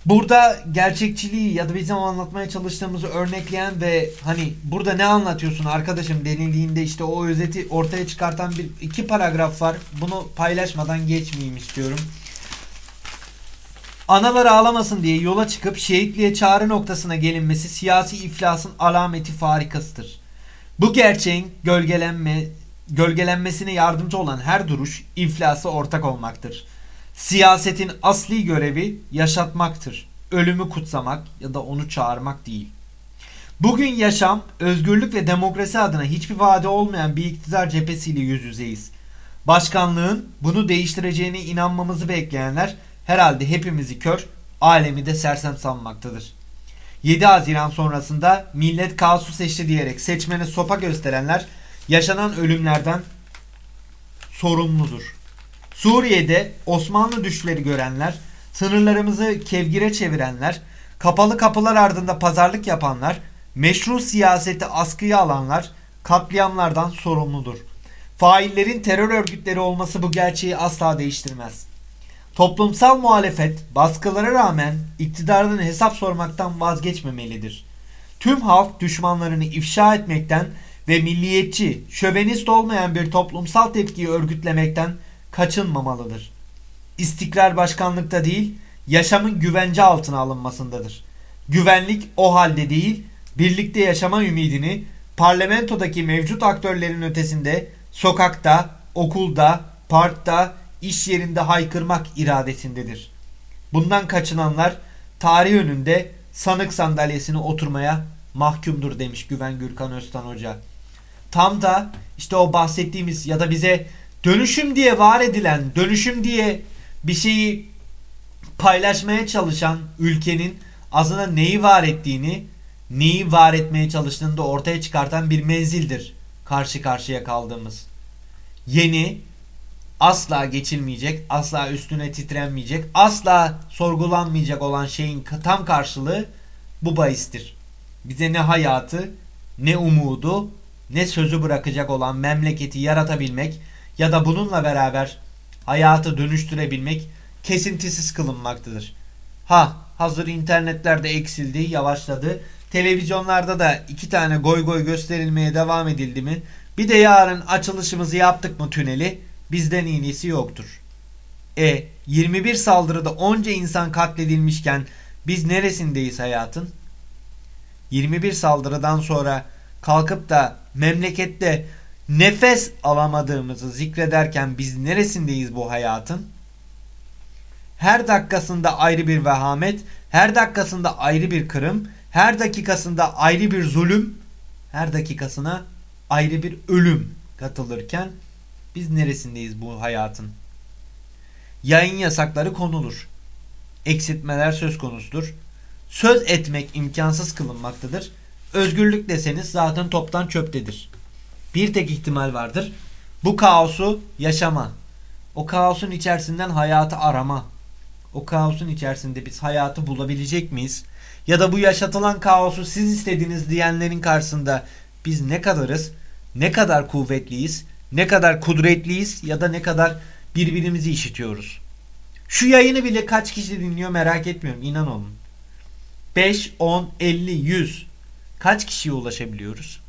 Burada gerçekçiliği ya da bizim anlatmaya çalıştığımızı örnekleyen ve hani burada ne anlatıyorsun arkadaşım denildiğinde işte o özeti ortaya çıkartan bir iki paragraf var. Bunu paylaşmadan geçmeyeyim istiyorum. Analar ağlamasın diye yola çıkıp şehitliğe çağrı noktasına gelinmesi siyasi iflasın alameti farikasıdır. Bu gerçeğin gölgelenme gölgelenmesine yardımcı olan her duruş iflasa ortak olmaktır. Siyasetin asli görevi yaşatmaktır. Ölümü kutsamak ya da onu çağırmak değil. Bugün yaşam, özgürlük ve demokrasi adına hiçbir vaade olmayan bir iktidar cephesiyle yüz yüzeyiz. Başkanlığın bunu değiştireceğine inanmamızı bekleyenler herhalde hepimizi kör, alemi de sersem sanmaktadır. 7 Haziran sonrasında millet kaosu seçti diyerek seçmene sopa gösterenler yaşanan ölümlerden sorumludur. Suriye'de Osmanlı düşleri görenler, sınırlarımızı kevgire çevirenler, kapalı kapılar ardında pazarlık yapanlar, meşru siyaseti askıya alanlar katliamlardan sorumludur. Faillerin terör örgütleri olması bu gerçeği asla değiştirmez. Toplumsal muhalefet baskılara rağmen iktidardan hesap sormaktan vazgeçmemelidir. Tüm halk düşmanlarını ifşa etmekten ve milliyetçi, şövenist olmayan bir toplumsal tepkiyi örgütlemekten kaçınmamalıdır. İstikrar başkanlıkta değil, yaşamın güvence altına alınmasındadır. Güvenlik o halde değil, birlikte yaşama ümidini parlamentodaki mevcut aktörlerin ötesinde sokakta, okulda, parkta, iş yerinde haykırmak iradesindedir. Bundan kaçınanlar tarih önünde sanık sandalyesine oturmaya mahkumdur demiş Güven Gürkan Öztan Hoca. Tam da işte o bahsettiğimiz ya da bize dönüşüm diye var edilen, dönüşüm diye bir şeyi paylaşmaya çalışan ülkenin azına neyi var ettiğini, neyi var etmeye çalıştığını da ortaya çıkartan bir menzildir karşı karşıya kaldığımız. Yeni, asla geçilmeyecek, asla üstüne titrenmeyecek, asla sorgulanmayacak olan şeyin tam karşılığı bu bahistir. Bize ne hayatı, ne umudu, ne sözü bırakacak olan memleketi yaratabilmek ya da bununla beraber hayatı dönüştürebilmek kesintisiz kılınmaktadır. Ha hazır internetlerde eksildi, yavaşladı. Televizyonlarda da iki tane goy goy gösterilmeye devam edildi mi? Bir de yarın açılışımızı yaptık mı tüneli? Bizden iyisi yoktur. E 21 saldırıda onca insan katledilmişken biz neresindeyiz hayatın? 21 saldırıdan sonra kalkıp da memlekette nefes alamadığımızı zikrederken biz neresindeyiz bu hayatın? Her dakikasında ayrı bir vehamet, her dakikasında ayrı bir kırım, her dakikasında ayrı bir zulüm, her dakikasına ayrı bir ölüm katılırken biz neresindeyiz bu hayatın? Yayın yasakları konulur. Eksiltmeler söz konusudur. Söz etmek imkansız kılınmaktadır. Özgürlük deseniz zaten toptan çöptedir. Bir tek ihtimal vardır. Bu kaosu yaşama. O kaosun içerisinden hayatı arama. O kaosun içerisinde biz hayatı bulabilecek miyiz? Ya da bu yaşatılan kaosu siz istediniz diyenlerin karşısında biz ne kadarız? Ne kadar kuvvetliyiz? Ne kadar kudretliyiz? Ya da ne kadar birbirimizi işitiyoruz? Şu yayını bile kaç kişi dinliyor merak etmiyorum. İnan olun. 5, 10, 50, 100 kaç kişiye ulaşabiliyoruz?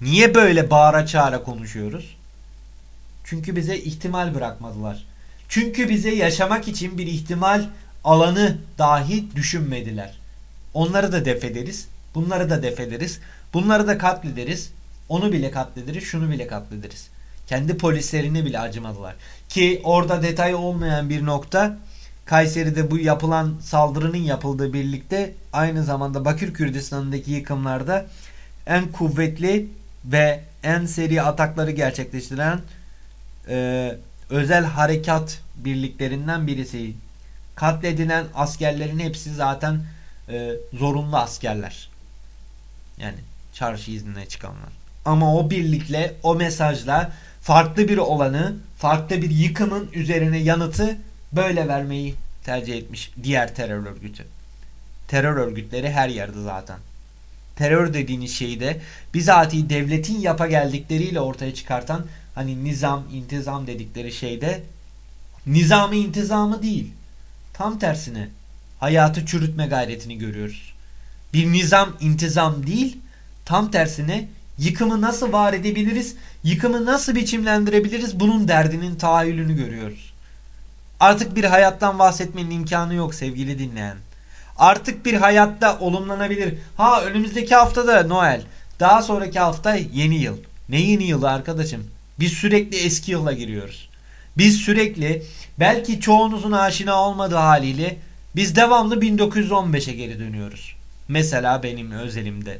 Niye böyle bağıra çağıra konuşuyoruz? Çünkü bize ihtimal bırakmadılar. Çünkü bize yaşamak için bir ihtimal alanı dahi düşünmediler. Onları da def ederiz. Bunları da def ederiz. Bunları da katlederiz. Onu bile katlederiz. Şunu bile katlederiz. Kendi polislerini bile acımadılar. Ki orada detay olmayan bir nokta Kayseri'de bu yapılan saldırının yapıldığı birlikte aynı zamanda Bakır Kürdistan'daki yıkımlarda en kuvvetli ve en seri atakları gerçekleştiren e, özel harekat birliklerinden birisi. Katledilen askerlerin hepsi zaten e, zorunlu askerler. Yani çarşı iznine çıkanlar. Ama o birlikle, o mesajla farklı bir olanı, farklı bir yıkımın üzerine yanıtı böyle vermeyi tercih etmiş diğer terör örgütü. Terör örgütleri her yerde zaten. Terör dediğiniz şeyi de bizatihi devletin yapa geldikleriyle ortaya çıkartan hani nizam, intizam dedikleri şeyde nizamı intizamı değil. Tam tersine hayatı çürütme gayretini görüyoruz. Bir nizam intizam değil, tam tersine yıkımı nasıl var edebiliriz, yıkımı nasıl biçimlendirebiliriz bunun derdinin tahayyülünü görüyoruz. Artık bir hayattan bahsetmenin imkanı yok sevgili dinleyen. Artık bir hayatta olumlanabilir. Ha önümüzdeki hafta da Noel. Daha sonraki hafta yeni yıl. Ne yeni yılı arkadaşım? Biz sürekli eski yıla giriyoruz. Biz sürekli belki çoğunuzun aşina olmadığı haliyle biz devamlı 1915'e geri dönüyoruz. Mesela benim özelimde.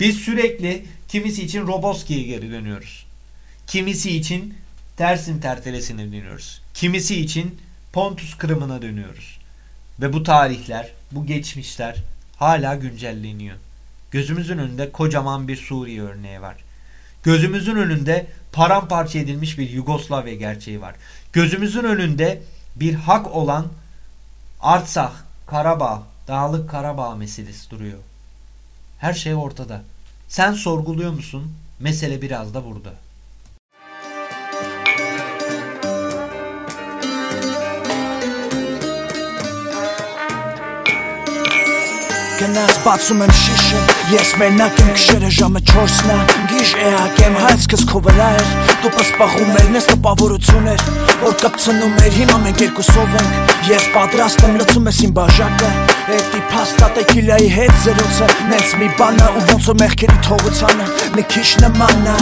Biz sürekli kimisi için Roboski'ye geri dönüyoruz. Kimisi için Dersim tertelesine dönüyoruz. Kimisi için Pontus Kırım'ına dönüyoruz. Ve bu tarihler, bu geçmişler hala güncelleniyor. Gözümüzün önünde kocaman bir Suriye örneği var. Gözümüzün önünde paramparça edilmiş bir Yugoslavya gerçeği var. Gözümüzün önünde bir hak olan Artsakh, Karabağ, Dağlık Karabağ meselesi duruyor. Her şey ortada. Sen sorguluyor musun? Mesele biraz da burada. Գնաց բացում եմ շիշը Ես մենակ եմ քշերը ժամը 4-ն է Գիժ էակ եմ հայցքս քո վրա էր Դու պսպաղում էր նես տպավորություն էր Որ կպցնում էր հիմա մենք երկուսով ենք Ես պատրաստ եմ լցում ես իմ բաժակը Էդի փաստա տեկիլայի հետ զրուցը Նենց մի բանա ու ոնց որ մեղքերի թողությանը Մի քիչ նմանա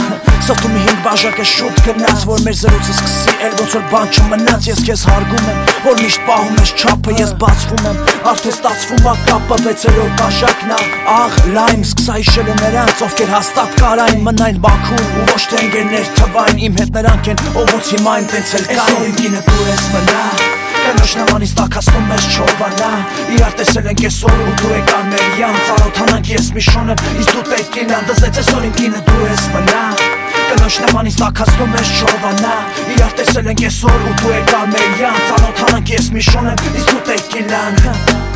Սովտում մի հինգ բաժակը շուտ գնաց Որ մեր զրուցը սկսի էլ ոնց որ բան չմնաց Ես քեզ հարգում եմ Որ միշտ պահում ես չափը ես բացվում եմ Արդեն ստացվում ա կապը վեցերոր բաժակն ա Աղ լայմ սկսա հիշել նրանց Ովքեր հաստատ կարային մնային բաքուն Ու ոչ թե ընկերներ թվային Իմ հետ նրանք են ով ոնց հիմա են տենց էլ կային Այսօր իմ կինը դու ես մնա Կնոջ նմանից տակասնում ես չովանա Իրար տեսել ենք այսօր ու դու եկար մեր յան Ծանոթանանք ես մի շոնը, իսկ դու տեկիլան Դզեց այսօր իմ կինը դու ես մնա Կնոջ նմանից տակասնում ես չովանա Իրար տեսել ենք այսօր ու դու եկար մեր յան Ծանոթանանք ես մի շոնը, իսկ դու տեկիլան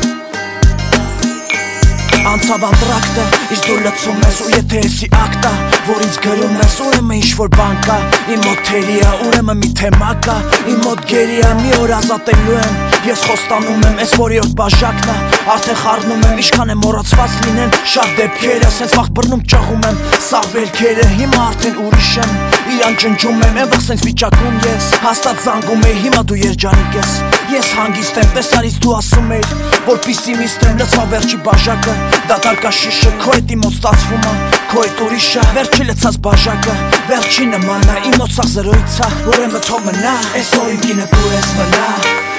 Անցավ անտրակտը, իսկ դու լցում ես ու եթե եսի ակտա Որ ինձ գրում ես, ուրեմն ինչ որ բան կա Իմ մոտ թերի է, ուրեմն մի թեմա կա Իմ մոտ գերի է, մի օր ազատելու եմ Ես խոստանում եմ, ես որի օր բաժակն է Արդեն խառնում եմ, ինչքան է մոռացված լինեն Շատ դեպքերը, սենց վաղ բռնում ճղում եմ Սաղ վերքերը, հիմա արդեն ուրիշ եմ Իրան ճնջում եմ, եմ վաղ սենց վիճակում ես Հաստատ զանգում էի, հիմա դու երջանիկ ես Ես հանգիստ եմ, տեսարից դու ասում էիր Որ պիսիմիստ եմ, լծվա վերջի բաժակը Դատարկա շիշը, քո հետ իմ մոտ ստացվում է Քո հետ ուրիշը, վերջի լծած բաժակը Վերջի նմանա, իմ մոտ սաղ զրոյցա Ուրեմն թող մնա, այսօր իմ կինը դու ես մնա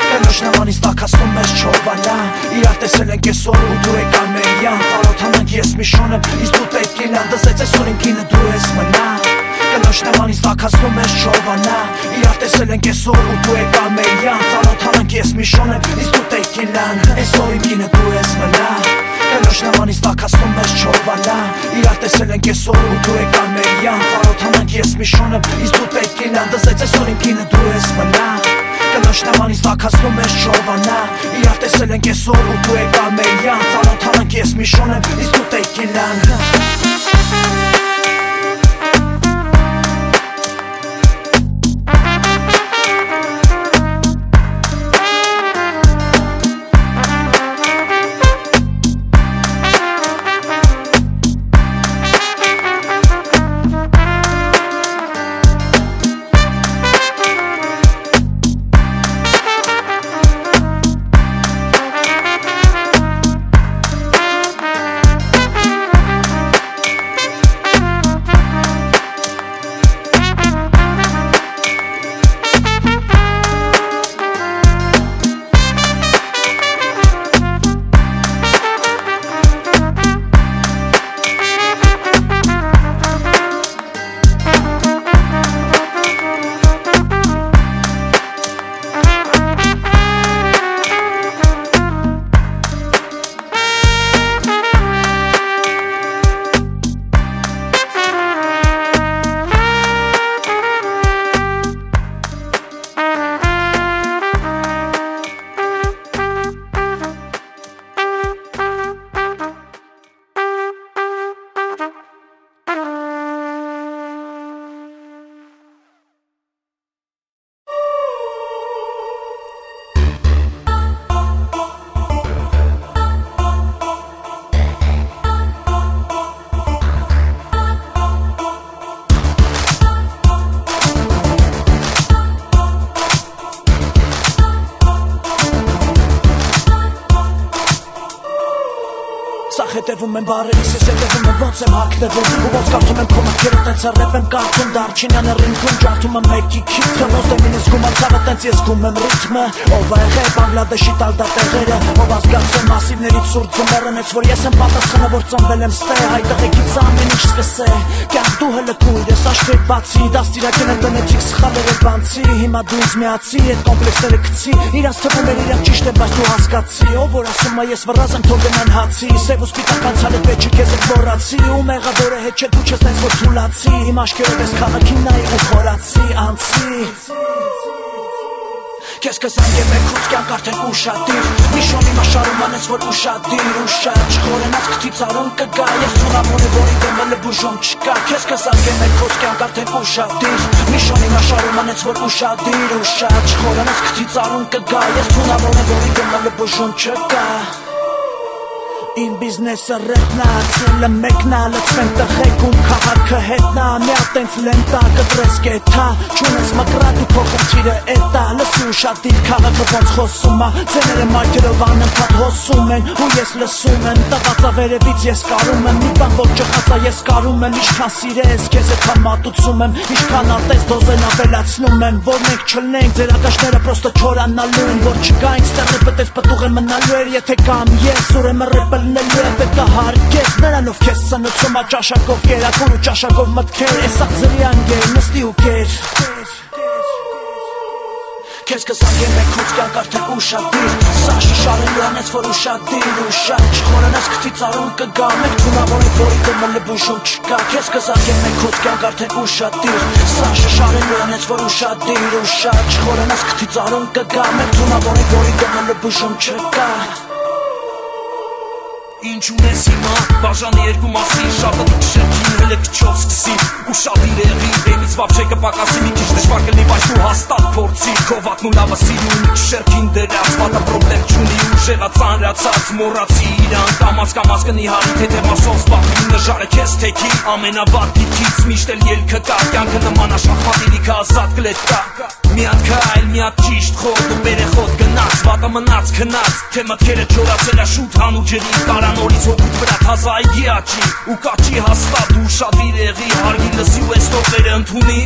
Կնոջ նմանից տակասնում ես չովանա Իրար տեսել ենք այսօր ու դու եկար մեր յան Ծարոթանանք ես մի շոնը, իսկ դու տեկիլան Դզեց այսօր իմ կինը դու ես Տաքացնում ես շովանա Իրար տեսել ենք եսօր ու դու եք ամեյան Ծանոթանանք ես մի շոն եմ, իսկ դու տեկիլան Եսօր իմ կինը դու ես մնա Կնոջ նմանից տաքացնում ես շովանա Իրար տեսել ենք եսօր ու դու եք ամեյան Ծանոթանանք ես մի շոն եմ, իսկ դու տեկիլան Դսեց եսօր իմ կինը դու ես մնա Կնոջ նմանից տաքացնում ես շովանա Իրար տեսել ենք եսօր ու դու եք ամեյան Ծանոթանանք ես մի շոն եմ, իսկ դու տեկիլան Thank you Memori 给 ոնց եմ հակնվում Ու ոնց կարդում եմ քո մտքերը տենց ռեպ եմ կարդում Դարչինյանը ռինգում ջարդում եմ մեկի քիթ Թնոս դեմին ես գում անցավը տենց ես գում եմ ռիթմը Ով ա եղել Բանգլադեշի տալդատեղերը Ով ազգացել մասիվներից սուրտ ձմեռը Նեց որ ես եմ պատասխանը որ ծնվել եմ ստե Հայ տղեկից ամեն ինչ սկսե Կյանք դու հլը կույր ես աշխվետ բացի Դաստիրակեն եմ տնեցիք սխալերը բանցի Հիմա դու ինձ միացի, այդ կոմպլեքսները կցի Իրանց թվում էր իրանք ճիշտ է, բայց դու հասկացի Ով որ ասում է ես վրազ եմ թող գնան հացի Սև ու սպիտակ անցալը պետք քեզ է Անցի ու մեղավորը հետ չէ դու չես տես որ թուլացի Իմ աշկերով ես քաղաքին նայի ու խորացի Անցի Կես կսան եմ եք ուծ կյանք արդեն ուշադիր Մի շոմ իմ աշարում անես որ ուշադիր Ուշաջ խորենած կթի ծարոն կգա Ես ծունավորը որի դեմ էլ բուժում չկա Կես կսան եմ եք ուծ կյանք արդեն ուշադիր Մի շոմ իմ աշարում անես որ ուշադիր Ուշաջ խորենած կթի ծարոն կգա Ես ծունավորը որի դեմ էլ բուժում չկա Իմ բիզնեսը ռետնա Ցելը մեկնա լծվեն տխեք ու քաղաքը հետնա Մի ատենց լենտա կտրես կեթա Չունես մկրատ ու փոխրտիրը էտա Լսու շատ իր քաղաքը ոնց խոսում ա Ձեները մայթերով անընդհատ հոսում են Ու ես լսում եմ Տղածա վերևից ես կարում եմ Մի բան որ ջխածա ես կարում եմ Ինչքան սիրես քեզ էքան մատուցում եմ Ինչքան ատես դոզեն ավելացնում եմ Որ մենք չլնենք ձեր ակաշները պրոստը չորանալու են Որ չգայինք ստեղը պետես պտուղ են մնալու էր Եթե կամ ես ուրեմն ռեպը անելու է պետք է հարկես Նրան ով քեզ սնուցում է ճաշակով կերակուր ու ճաշակով մտքեր Ես աղձրի անգեր, նստի ու կեր Քեզ կզանգեմ եք հուց կյանք արդեն ուշադիր Սա շշարը լրանեց, որ ուշադիր ուշան Չխորանես կթի ծարում կգա Մեկ թունավոր եք, որի դմը լբուժում չկա Քեզ կզանգեմ եք հուց կյանք արդեն ուշադիր Սա շշարը լրանեց, որ ուշադիր ուշան Չխորանես կթի ծարում կգա Մեկ թունավոր եք, որի դմը լբուժում չկա Ինչ ունես հիմա, բաժանի երկու մասի Շատը դուք շերքին հելը կչով սկսի Ու շատ իրեղի, էմից վապ չեկը պակասի Մի քիչ դժվար կլի, բայց դու հաստատ փորձի Քովակն ու լավը ու քիչ շերքին դերած Վատը պրոբլեմ չունի ու ժեղա ծանրացած Մորացի իրան, կամաց կամաց կնի հարի Թե թե մասով սպահվի նժարը քեզ թեքի Ամենավատ դիքից միշտ էլ ելքը կա Կյանքը նման աշախմատի լիքը ազատ կլետ կա Մի հատ քայլ, մի հատ ճիշտ խոտ ու բերեխոտ գնաց, վատը մնաց քնած, թե մտքերը չորացել է շուտ հանու ջրի, կարանորից հոգուտ վրա թազա այգի աճի, ու կաչի հաստատ ու շատ իրեղի, հարգի լսի ու այս տողերը ընդունի,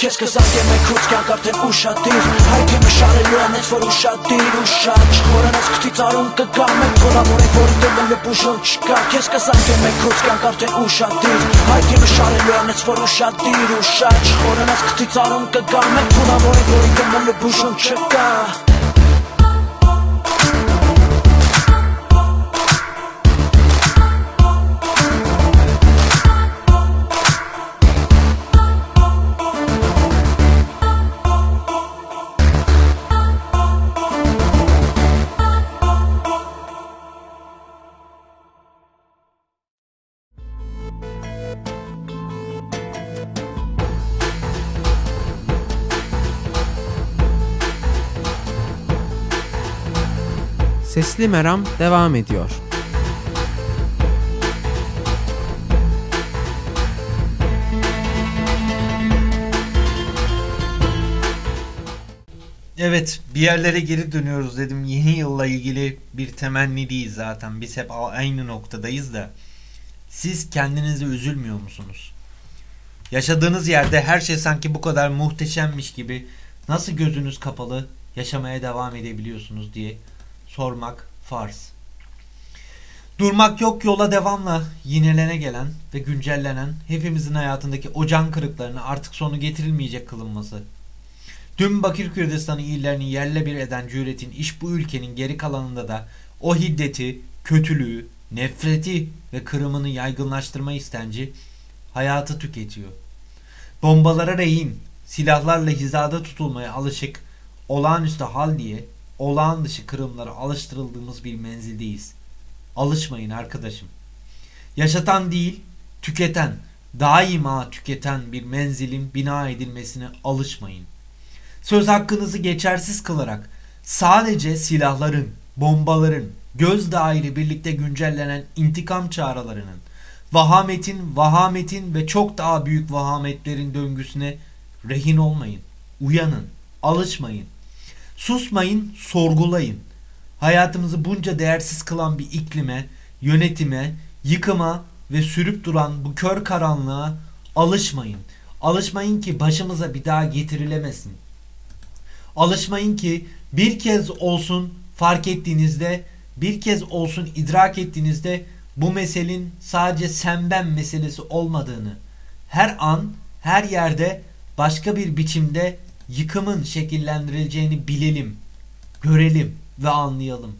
Քեզ կզանգեմ եք ուծ կյանք արդեն ուշադիր Հայ թիմը շարելու են ես որ ուշադիր ուշաջ Չխորանաց կթի ծարում կգամ եք թորավորեք որ դեմ էլ բուժոն չկա Քեզ կզանգեմ եք ուծ կյանք արդեն ուշադիր Հայ թիմը շարելու են ես որ ուշադիր ուշաջ Չխորանաց կթի ծարում կգամ եք թորավորեք որ դեմ էլ բուժոն չկա Sesli Meram devam ediyor. Evet bir yerlere geri dönüyoruz dedim. Yeni yılla ilgili bir temenni değil zaten. Biz hep aynı noktadayız da. Siz kendinize üzülmüyor musunuz? Yaşadığınız yerde her şey sanki bu kadar muhteşemmiş gibi nasıl gözünüz kapalı yaşamaya devam edebiliyorsunuz diye sormak farz. Durmak yok yola devamla yinelene gelen ve güncellenen hepimizin hayatındaki o can kırıklarını artık sonu getirilmeyecek kılınması. Tüm Bakır Kürdistan'ı illerini yerle bir eden cüretin iş bu ülkenin geri kalanında da o hiddeti, kötülüğü, nefreti ve kırımını yaygınlaştırma istenci hayatı tüketiyor. Bombalara rehin, silahlarla hizada tutulmaya alışık, olağanüstü hal diye olağan dışı kırımlara alıştırıldığımız bir menzildeyiz. Alışmayın arkadaşım. Yaşatan değil, tüketen, daima tüketen bir menzilin bina edilmesine alışmayın. Söz hakkınızı geçersiz kılarak sadece silahların, bombaların, göz dairi birlikte güncellenen intikam çağrılarının, vahametin, vahametin ve çok daha büyük vahametlerin döngüsüne rehin olmayın. Uyanın, alışmayın. Susmayın, sorgulayın. Hayatımızı bunca değersiz kılan bir iklime, yönetime, yıkıma ve sürüp duran bu kör karanlığa alışmayın. Alışmayın ki başımıza bir daha getirilemesin. Alışmayın ki bir kez olsun fark ettiğinizde, bir kez olsun idrak ettiğinizde bu meselenin sadece sen ben meselesi olmadığını, her an, her yerde başka bir biçimde yıkımın şekillendirileceğini bilelim, görelim ve anlayalım.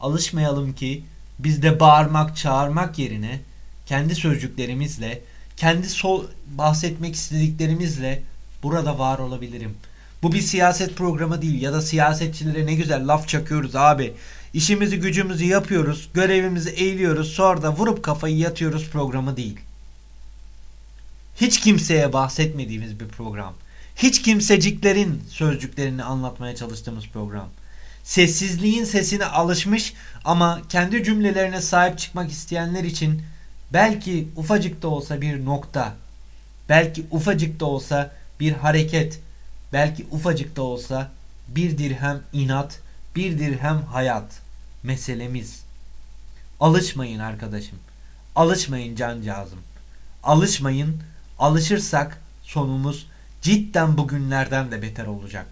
Alışmayalım ki biz de bağırmak, çağırmak yerine kendi sözcüklerimizle, kendi sol bahsetmek istediklerimizle burada var olabilirim. Bu bir siyaset programı değil ya da siyasetçilere ne güzel laf çakıyoruz abi. İşimizi gücümüzü yapıyoruz, görevimizi eğiliyoruz, sonra da vurup kafayı yatıyoruz programı değil. Hiç kimseye bahsetmediğimiz bir program. Hiç kimseciklerin sözcüklerini anlatmaya çalıştığımız program. sessizliğin sesine alışmış ama kendi cümlelerine sahip çıkmak isteyenler için belki ufacık da olsa bir nokta, belki ufacık da olsa bir hareket, belki ufacık da olsa bir dirhem inat, bir dirhem hayat meselemiz. Alışmayın arkadaşım. Alışmayın cancağızım. Alışmayın. Alışırsak sonumuz cidden bugünlerden de beter olacak.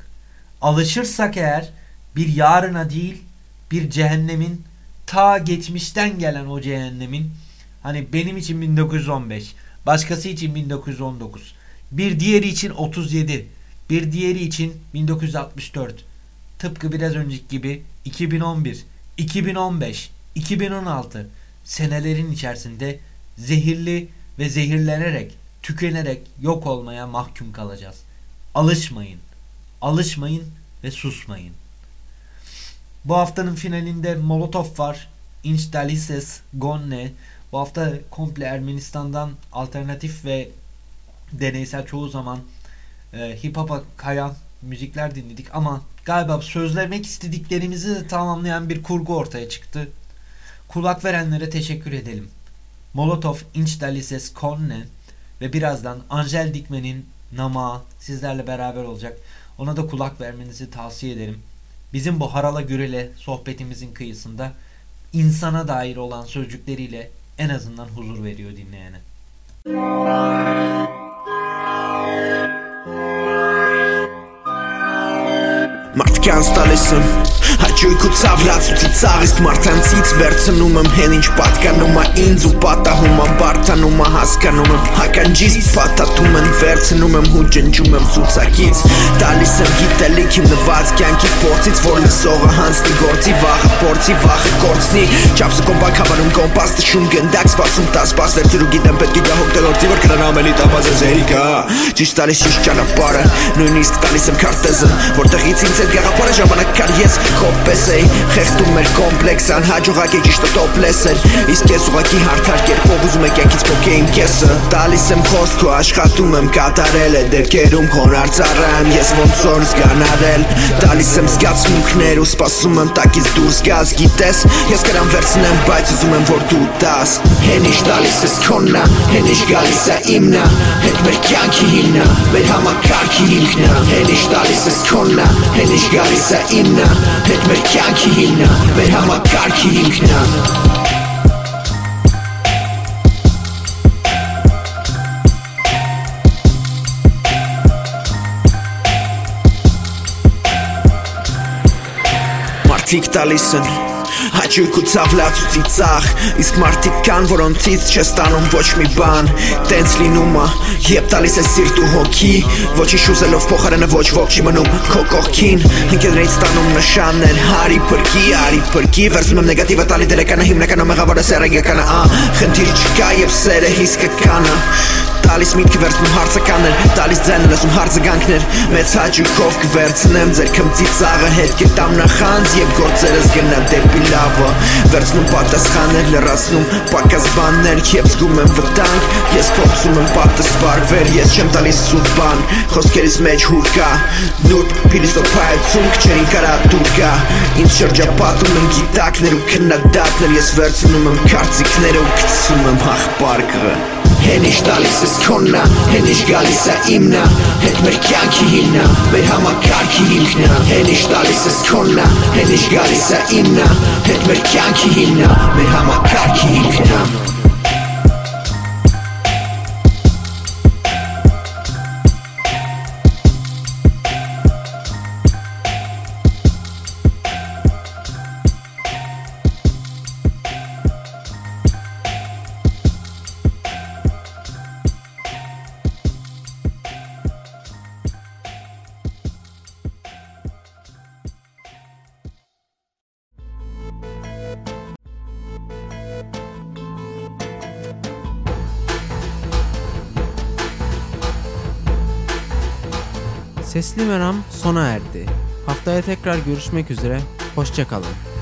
Alışırsak eğer bir yarına değil bir cehennemin ta geçmişten gelen o cehennemin hani benim için 1915 başkası için 1919 bir diğeri için 37 bir diğeri için 1964 tıpkı biraz önceki gibi 2011 2015 2016 senelerin içerisinde zehirli ve zehirlenerek, tükenerek yok olmaya mahkum kalacağız. Alışmayın. Alışmayın ve susmayın. Bu haftanın finalinde Molotov var. Inch Dalises, Gonne. Bu hafta komple Ermenistan'dan alternatif ve deneysel çoğu zaman e, hip hop'a kayan müzikler dinledik ama galiba sözlemek istediklerimizi de tamamlayan bir kurgu ortaya çıktı. Kulak verenlere teşekkür edelim. Molotov, Inch Konne ve birazdan Angel Dikmen'in Nama sizlerle beraber olacak. Ona da kulak vermenizi tavsiye ederim. Bizim bu Harala Gürel'e sohbetimizin kıyısında insana dair olan sözcükleriyle en azından huzur veriyor dinleyene. Macht ganz da. Հաճույք ու ցավրած ու ծիծաղ իսկ մարդանցից վերցնում եմ հեն ինչ պատկանում է ինձ ու պատահում է բարթանում է հասկանում եմ հականջից փաթաթում են վերցնում եմ ու ջնջում եմ ցուցակից տալիս եմ գիտելիք իմ նված կյանքի փորձից որ լսողը հանցնի գործի վախը փորձի վախը կորցնի չափսը կոմպակ հավանում կոմպաստ շուն գնդակ սպասում տա սպաս վերցրու գիտեմ պետք է դա հոգտելորտի որ կրան ամենի տամազը զերիկա ճիշտ տալիս ճիշտ ճանապարհը նույնիսկ տալիս եմ քարտեզը որտեղից ինձ հետ գաղափարը ժամանակ կար ես քոպես էի խեղդում մեր կոմպլեքս անհաջողակ է ճիշտը տոպլես էր իսկ ես ուղակի հարթար կերպով ուզում եք յակից փոքեին կեսը տալիս եմ խոսքը աշխատում եմ կատարել է դերքերում խոնար ծառայեմ ես ոնց որ զգանարել տալիս եմ զգացմունքներ ու սպասում եմ տակից դուրս գաս գիտես ես կրան վերցնեմ բայց ուզում եմ որ դու տաս հենիշ տալիս ես քոննա հենիշ գալիս է իմնա հետ մեր կյանքի հիմնա մեր համակարգի հիմքնա հենիշ տալիս ես քոննա հենիշ գալիս է իմնա հետ մեր կյանքի հիմնա մեր համակարգի հիմքնա Մարդիկ տալիս են Հաճույք ու ցավլաց ու ծիծաղ Իսկ մարդիկ կան, որոնցից չես տանում ոչ մի բան Տենց լինում է, երբ տալիս է սիրտ ու հոգի Ոչի շուզելով փոխարենը ոչ ոք չի մնում քո կողքին Ընկերներից տանում նշաններ, հարի փրկի, արի փրկի Վերցնում եմ նեգատիվը տալի դերականը հիմնականը մեղավորը սերեգականը Խնդիր չկա եւ սերը հիսկը կանա Տալիս միտքը վերցնում հարցականներ Տալիս ձայնը լսում հարցգանքներ Մեծ հաճույքով կվերցնեմ ձեր քմծի ծաղը հետ կտամ նախանձ Եվ գործերս գնա դեպի լավը Վերցնում պատասխաններ լրացնում պակաս բաններ Եվ զգում եմ վտանգ Ես փորձում եմ պատս վարվել Ես չեմ տալիս սուտ բան Խոսքերից մեջ հուր կա Նուրբ փիլիսոփայություն քչերին կարատուր կա Ինձ շրջապատում են գիտակներ ու քննադատներ Ես վերցնում եմ կարծիքները ու գցում եմ հաղպարկը Հենիշ տալիս ես քոննա, հենիշ գալիս է իմնա Հետ մեր կյանքի հիմնա, մեր համակարգի հիմքնա Հենիշ տալիս ես քոննա, հենիշ գալիս է իմնա Հետ մեր կյանքի հիմնա, մեր համակարգի հիմքնա Haftaya tekrar görüşmek üzere. Hoşçakalın.